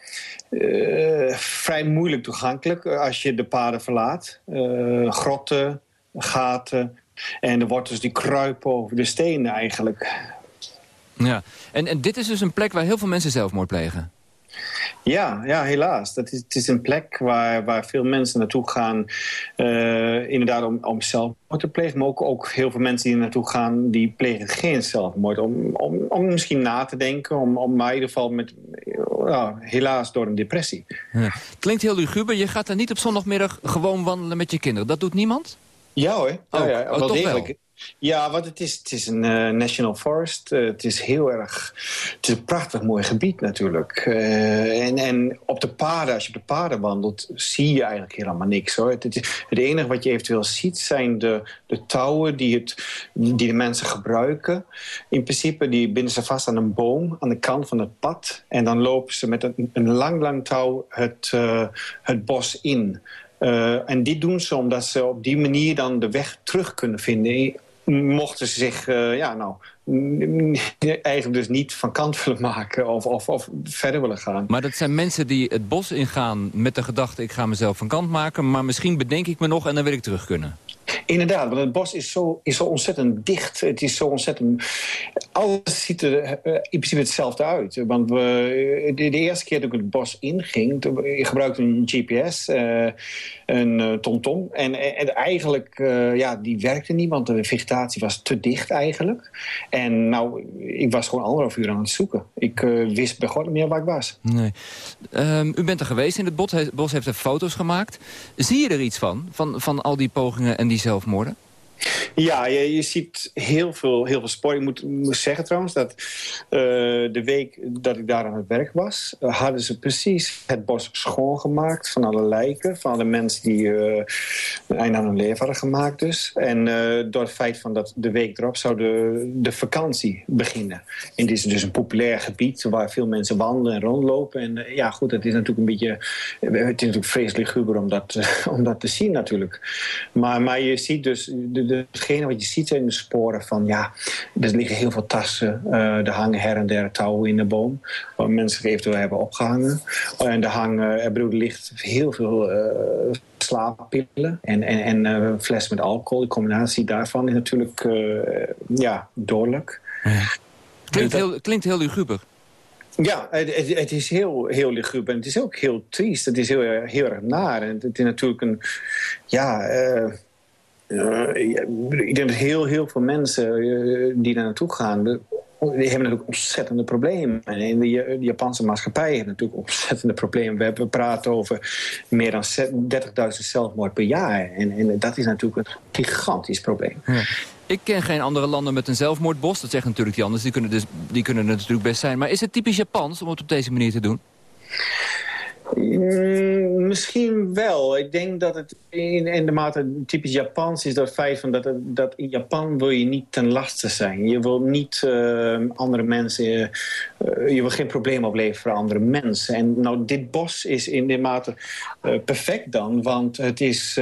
Uh, vrij moeilijk toegankelijk als je de paden verlaat. Uh, grotten, gaten en de wortels die kruipen over de stenen eigenlijk.
Ja, en, en dit is dus een plek waar heel veel mensen zelfmoord plegen?
Ja, ja helaas. Dat is, het is een plek waar, waar veel mensen naartoe gaan... Uh, inderdaad om, om zelfmoord te plegen. Maar ook, ook heel veel mensen die naartoe gaan... die plegen geen zelfmoord. Om, om, om misschien na te denken. Om, om in ieder geval met, helaas door een depressie.
Ja. Klinkt heel luguber. Je gaat er niet op zondagmiddag gewoon wandelen met je kinderen. Dat doet niemand?
Ja hoor.
Oh,
ja, wel degelijk.
wel?
Ja, want het is, het is een uh, national forest. Uh, het is heel erg... Het is een prachtig mooi gebied natuurlijk. Uh, en, en op de paden, als je op de paden wandelt... zie je eigenlijk helemaal niks. hoor. Het, het, het enige wat je eventueel ziet zijn de, de touwen die, het, die de mensen gebruiken. In principe die binden ze vast aan een boom aan de kant van het pad. En dan lopen ze met een, een lang, lang touw het, het bos in... Uh, en dit doen ze omdat ze op die manier dan de weg terug kunnen vinden. Mochten ze zich, uh, ja nou, eigenlijk dus niet van kant willen maken of, of, of, verder willen gaan.
Maar dat zijn mensen die het bos ingaan met de gedachte... ik ga mezelf van kant maken, maar misschien bedenk ik me nog... en dan wil ik terug kunnen.
Inderdaad, want het bos is zo, is zo ontzettend dicht. Het is zo ontzettend... Alles ziet er uh, in principe hetzelfde uit. Want we, de, eerste keer dat ik het bos inging... ik gebruikte een GPS, uh, een uh, TomTom. En, en eigenlijk, ja, die werkte niet, want de vegetatie was te dicht eigenlijk. En nou, ik was gewoon anderhalf uur aan het zoeken. Ik wist niet meer waar ik was.
Nee. Um, u bent er geweest in het bos, heeft er foto's gemaakt. Zie je er iets van, van, van al die pogingen en die zelfmoorden?
Ja, je, je, ziet heel veel, heel veel spoor. Ik moet, moet zeggen trouwens dat uh, de week dat ik daar aan het werk was... Uh, hadden ze precies het bos schoongemaakt van alle lijken... van alle mensen die uh, een einde aan hun leven hadden gemaakt dus. En door het feit van dat de week erop zou de, de vakantie beginnen. En dit is dus een populair gebied waar veel mensen wandelen en rondlopen. En ja, goed, het is natuurlijk een beetje... Het is natuurlijk vreselijk guber om dat, om dat te zien natuurlijk. Maar, maar je ziet dus... De, Degene wat je ziet zijn de sporen van, ja, er liggen heel veel tassen. Uh, er hangen her en der touwen in de boom. Waar mensen eventueel hebben opgehangen. En er hangen, er bedoel, ligt heel veel uh, slaappillen en, en, en uh, fles met alcohol. De combinatie daarvan is natuurlijk, ja, dodelijk.
Ja. Klinkt heel, klinkt heel luguber.
Ja, het, het, is heel, heel luguber. En het is ook heel triest. Het is heel, erg- heel erg naar. En het is natuurlijk een... Ja, eh, eh, ja, ik denk dat heel, heel veel mensen eh, die daar naartoe gaan... die hebben natuurlijk ontzettende problemen. En de, Ja- de Japanse maatschappij heeft natuurlijk ontzettende problemen. We, praten over meer dan ze- 30.000 zelfmoord per jaar. En, en dat is natuurlijk een gigantisch probleem.
Ik ken geen andere landen met een zelfmoordbos. Dat zeggen natuurlijk die anders. Die kunnen, dus, die kunnen het natuurlijk best zijn. Maar is het typisch Japans om het op deze manier te doen?
Mm, misschien wel. Ik denk dat het in, in de mate typisch Japans is dat feit van dat, dat in Japan wil je niet ten laste zijn. Je wil niet eh, andere mensen, eh, eh, je wil geen probleem opleveren voor andere mensen. En nou, dit bos is in die mate perfect dan, want het is...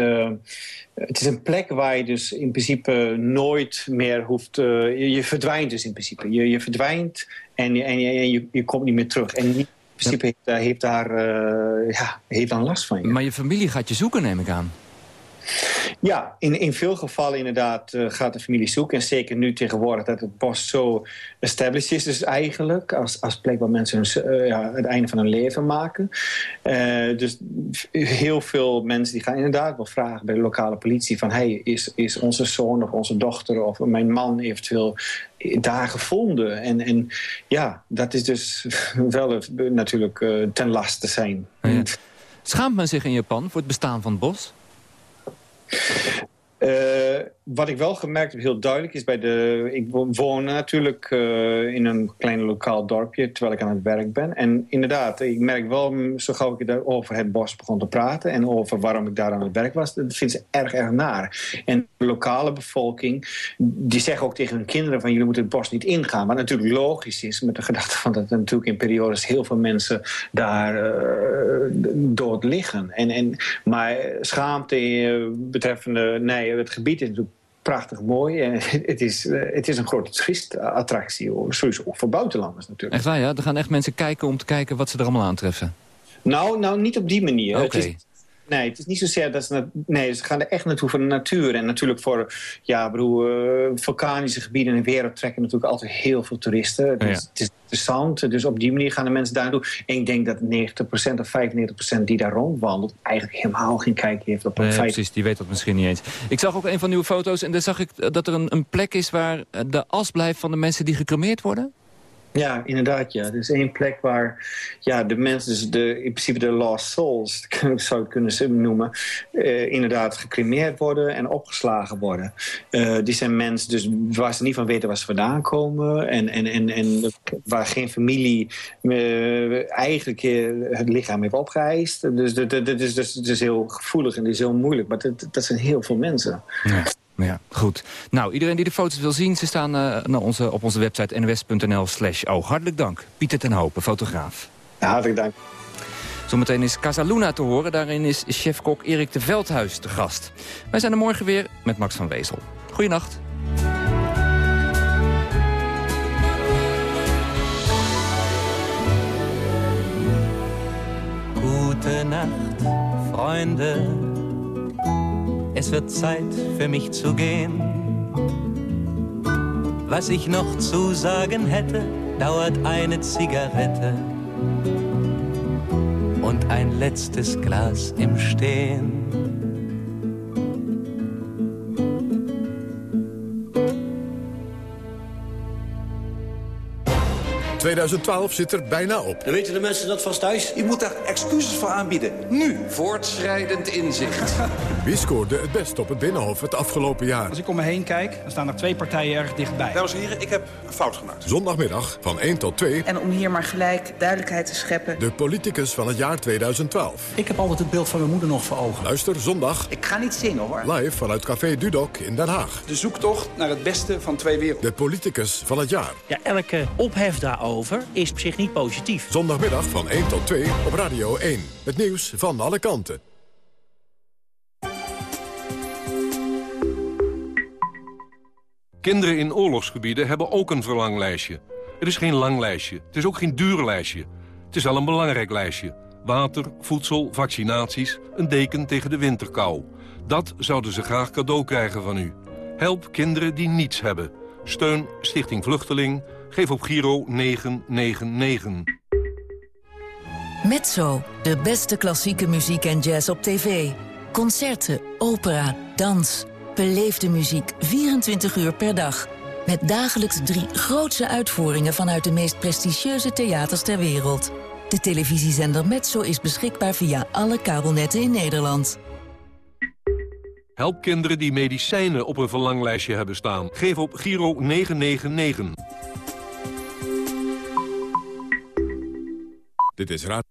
het is een plek waar je dus in principe nooit meer hoeft... je, je verdwijnt dus in principe. Je, je verdwijnt en, je, en, je, je, komt niet meer terug. En principe heeft, daar- heeft daar eh, ja, heeft dan last van.
Maar je familie gaat je zoeken, neem ik aan.
Ja, in, in veel gevallen inderdaad eh, gaat de familie zoeken. En zeker nu tegenwoordig dat het bos zo established is dus eigenlijk. Als, als plek waar mensen eh, ja, het einde van hun leven maken. Eh, dus heel veel mensen die gaan inderdaad wel vragen bij de lokale politie. Van hey, is, is onze zoon of onze dochter of mijn man eventueel daar gevonden? En, en ja, dat is dus wel natuurlijk ten laste zijn.
Schaamt men zich in Japan voor het bestaan van het bos?
Eh, wat ik wel gemerkt heb, heel duidelijk, is bij de... Ik wo- woon natuurlijk eh, in een klein lokaal dorpje, terwijl ik aan het werk ben. En inderdaad, ik merk wel, mm, zo gauw ik over het bos begon te praten... en over waarom ik daar aan het werk was, dat vindt ze erg, erg naar. En de lokale bevolking, die zeggen ook tegen hun kinderen... van jullie moeten het bos niet ingaan. Wat natuurlijk logisch is, met de gedachte van dat er natuurlijk in periodes... heel veel mensen daar eh, dood liggen. En, en, maar schaamte eh, betreffende... Nee, het gebied is natuurlijk prachtig mooi. En het is, eh, het is een grote toeristattractie, hoor. sowieso voor buitenlanders natuurlijk.
Echt waar, ja? Er gaan echt mensen kijken om te kijken wat ze er allemaal aantreffen.
Nou, nou, niet op die manier. Het is, nee, het is niet zozeer dat ze... Nee, ze gaan er echt naartoe voor de natuur. En natuurlijk voor ja, ik bedoel, eh, vulkanische gebieden in de wereld trekken natuurlijk altijd heel veel toeristen. Het, is,
Ja.
het is interessant. Dus op die manier gaan de mensen daar naartoe. En ik denk dat 90% of 95% die daar rondwandelt... eigenlijk helemaal geen kijk heeft op een
Nee,
feit.
precies, die weet dat misschien niet eens. Ik zag ook een van uw foto's en daar zag ik dat er een, een plek is... waar eh, de as blijft van de mensen die gecremeerd worden.
Ja, inderdaad. Ja. Er is één plek waar ja, de mensen, dus de, in principe de lost souls, zou ik kunnen noemen, eh, inderdaad gecremeerd worden en opgeslagen worden. Eh, die zijn mensen dus waar ze niet van weten waar ze vandaan komen en, en, en, en waar geen familie eh, eigenlijk eh, het lichaam heeft opgeëist. Dus dat dat- dat is, dus, het heel gevoelig en het is heel moeilijk, maar dat, dat zijn heel veel mensen.
Ja. Ja, goed. Nou, iedereen die de foto's wil zien, ze staan eh, naar onze, op onze website nws.nl slash oog. Hartelijk dank. Pieter ten Hope, fotograaf.
Ja, hartelijk dank.
Zometeen is Casaluna te horen. Daarin is chefkok Erik de Veldhuis te gast. Wij zijn er morgen weer met Max van Wezel. Goeienacht.
Gute Nacht, Freunde. Es wird Zeit für mich zu gehen. Was ich noch zu sagen hätte, dauert eine Zigarette und ein letztes Glas im Stehen.
2012 zit er bijna op.
Dan weten de mensen dat vast thuis. Je moet daar excuses voor aanbieden. Nu.
Voortschrijdend inzicht.
Wie scoorde het best op het Binnenhof het afgelopen jaar?
Als ik om me heen kijk, dan staan er twee partijen erg dichtbij.
Dames en heren, ik heb een fout gemaakt.
Zondagmiddag van 1 tot 2.
En om hier maar gelijk duidelijkheid te scheppen.
De politicus van het jaar 2012.
Ik heb altijd het beeld van mijn moeder nog voor ogen.
Luister zondag
Ik ga niet zingen hoor.
live vanuit Café Dudok in Den Haag.
De zoektocht naar het beste van twee werelden.
De politicus van het jaar.
Ja, elke ophef daarover is op zich niet positief.
Zondagmiddag van 1 tot 2 op Radio 1. Het nieuws van alle kanten.
Kinderen in oorlogsgebieden hebben ook een verlanglijstje. Het is geen lang lijstje. Het is ook geen duur lijstje. Het is wel een belangrijk lijstje. Water, voedsel, vaccinaties, een deken tegen de winterkou. Dat zouden ze graag cadeau krijgen van u. Help kinderen die niets hebben. Steun Stichting Vluchteling. Geef op Giro 999.
Mezzo, de beste klassieke muziek en jazz op tv. Concerten, opera, dans. Beleefde muziek 24 uur per dag. Met dagelijks drie grootse uitvoeringen vanuit de meest prestigieuze theaters ter wereld. De televisiezender Mezzo is beschikbaar via alle kabelnetten in Nederland.
Help kinderen die medicijnen op een verlanglijstje hebben staan. Geef op Giro 999.
Dit is Raad.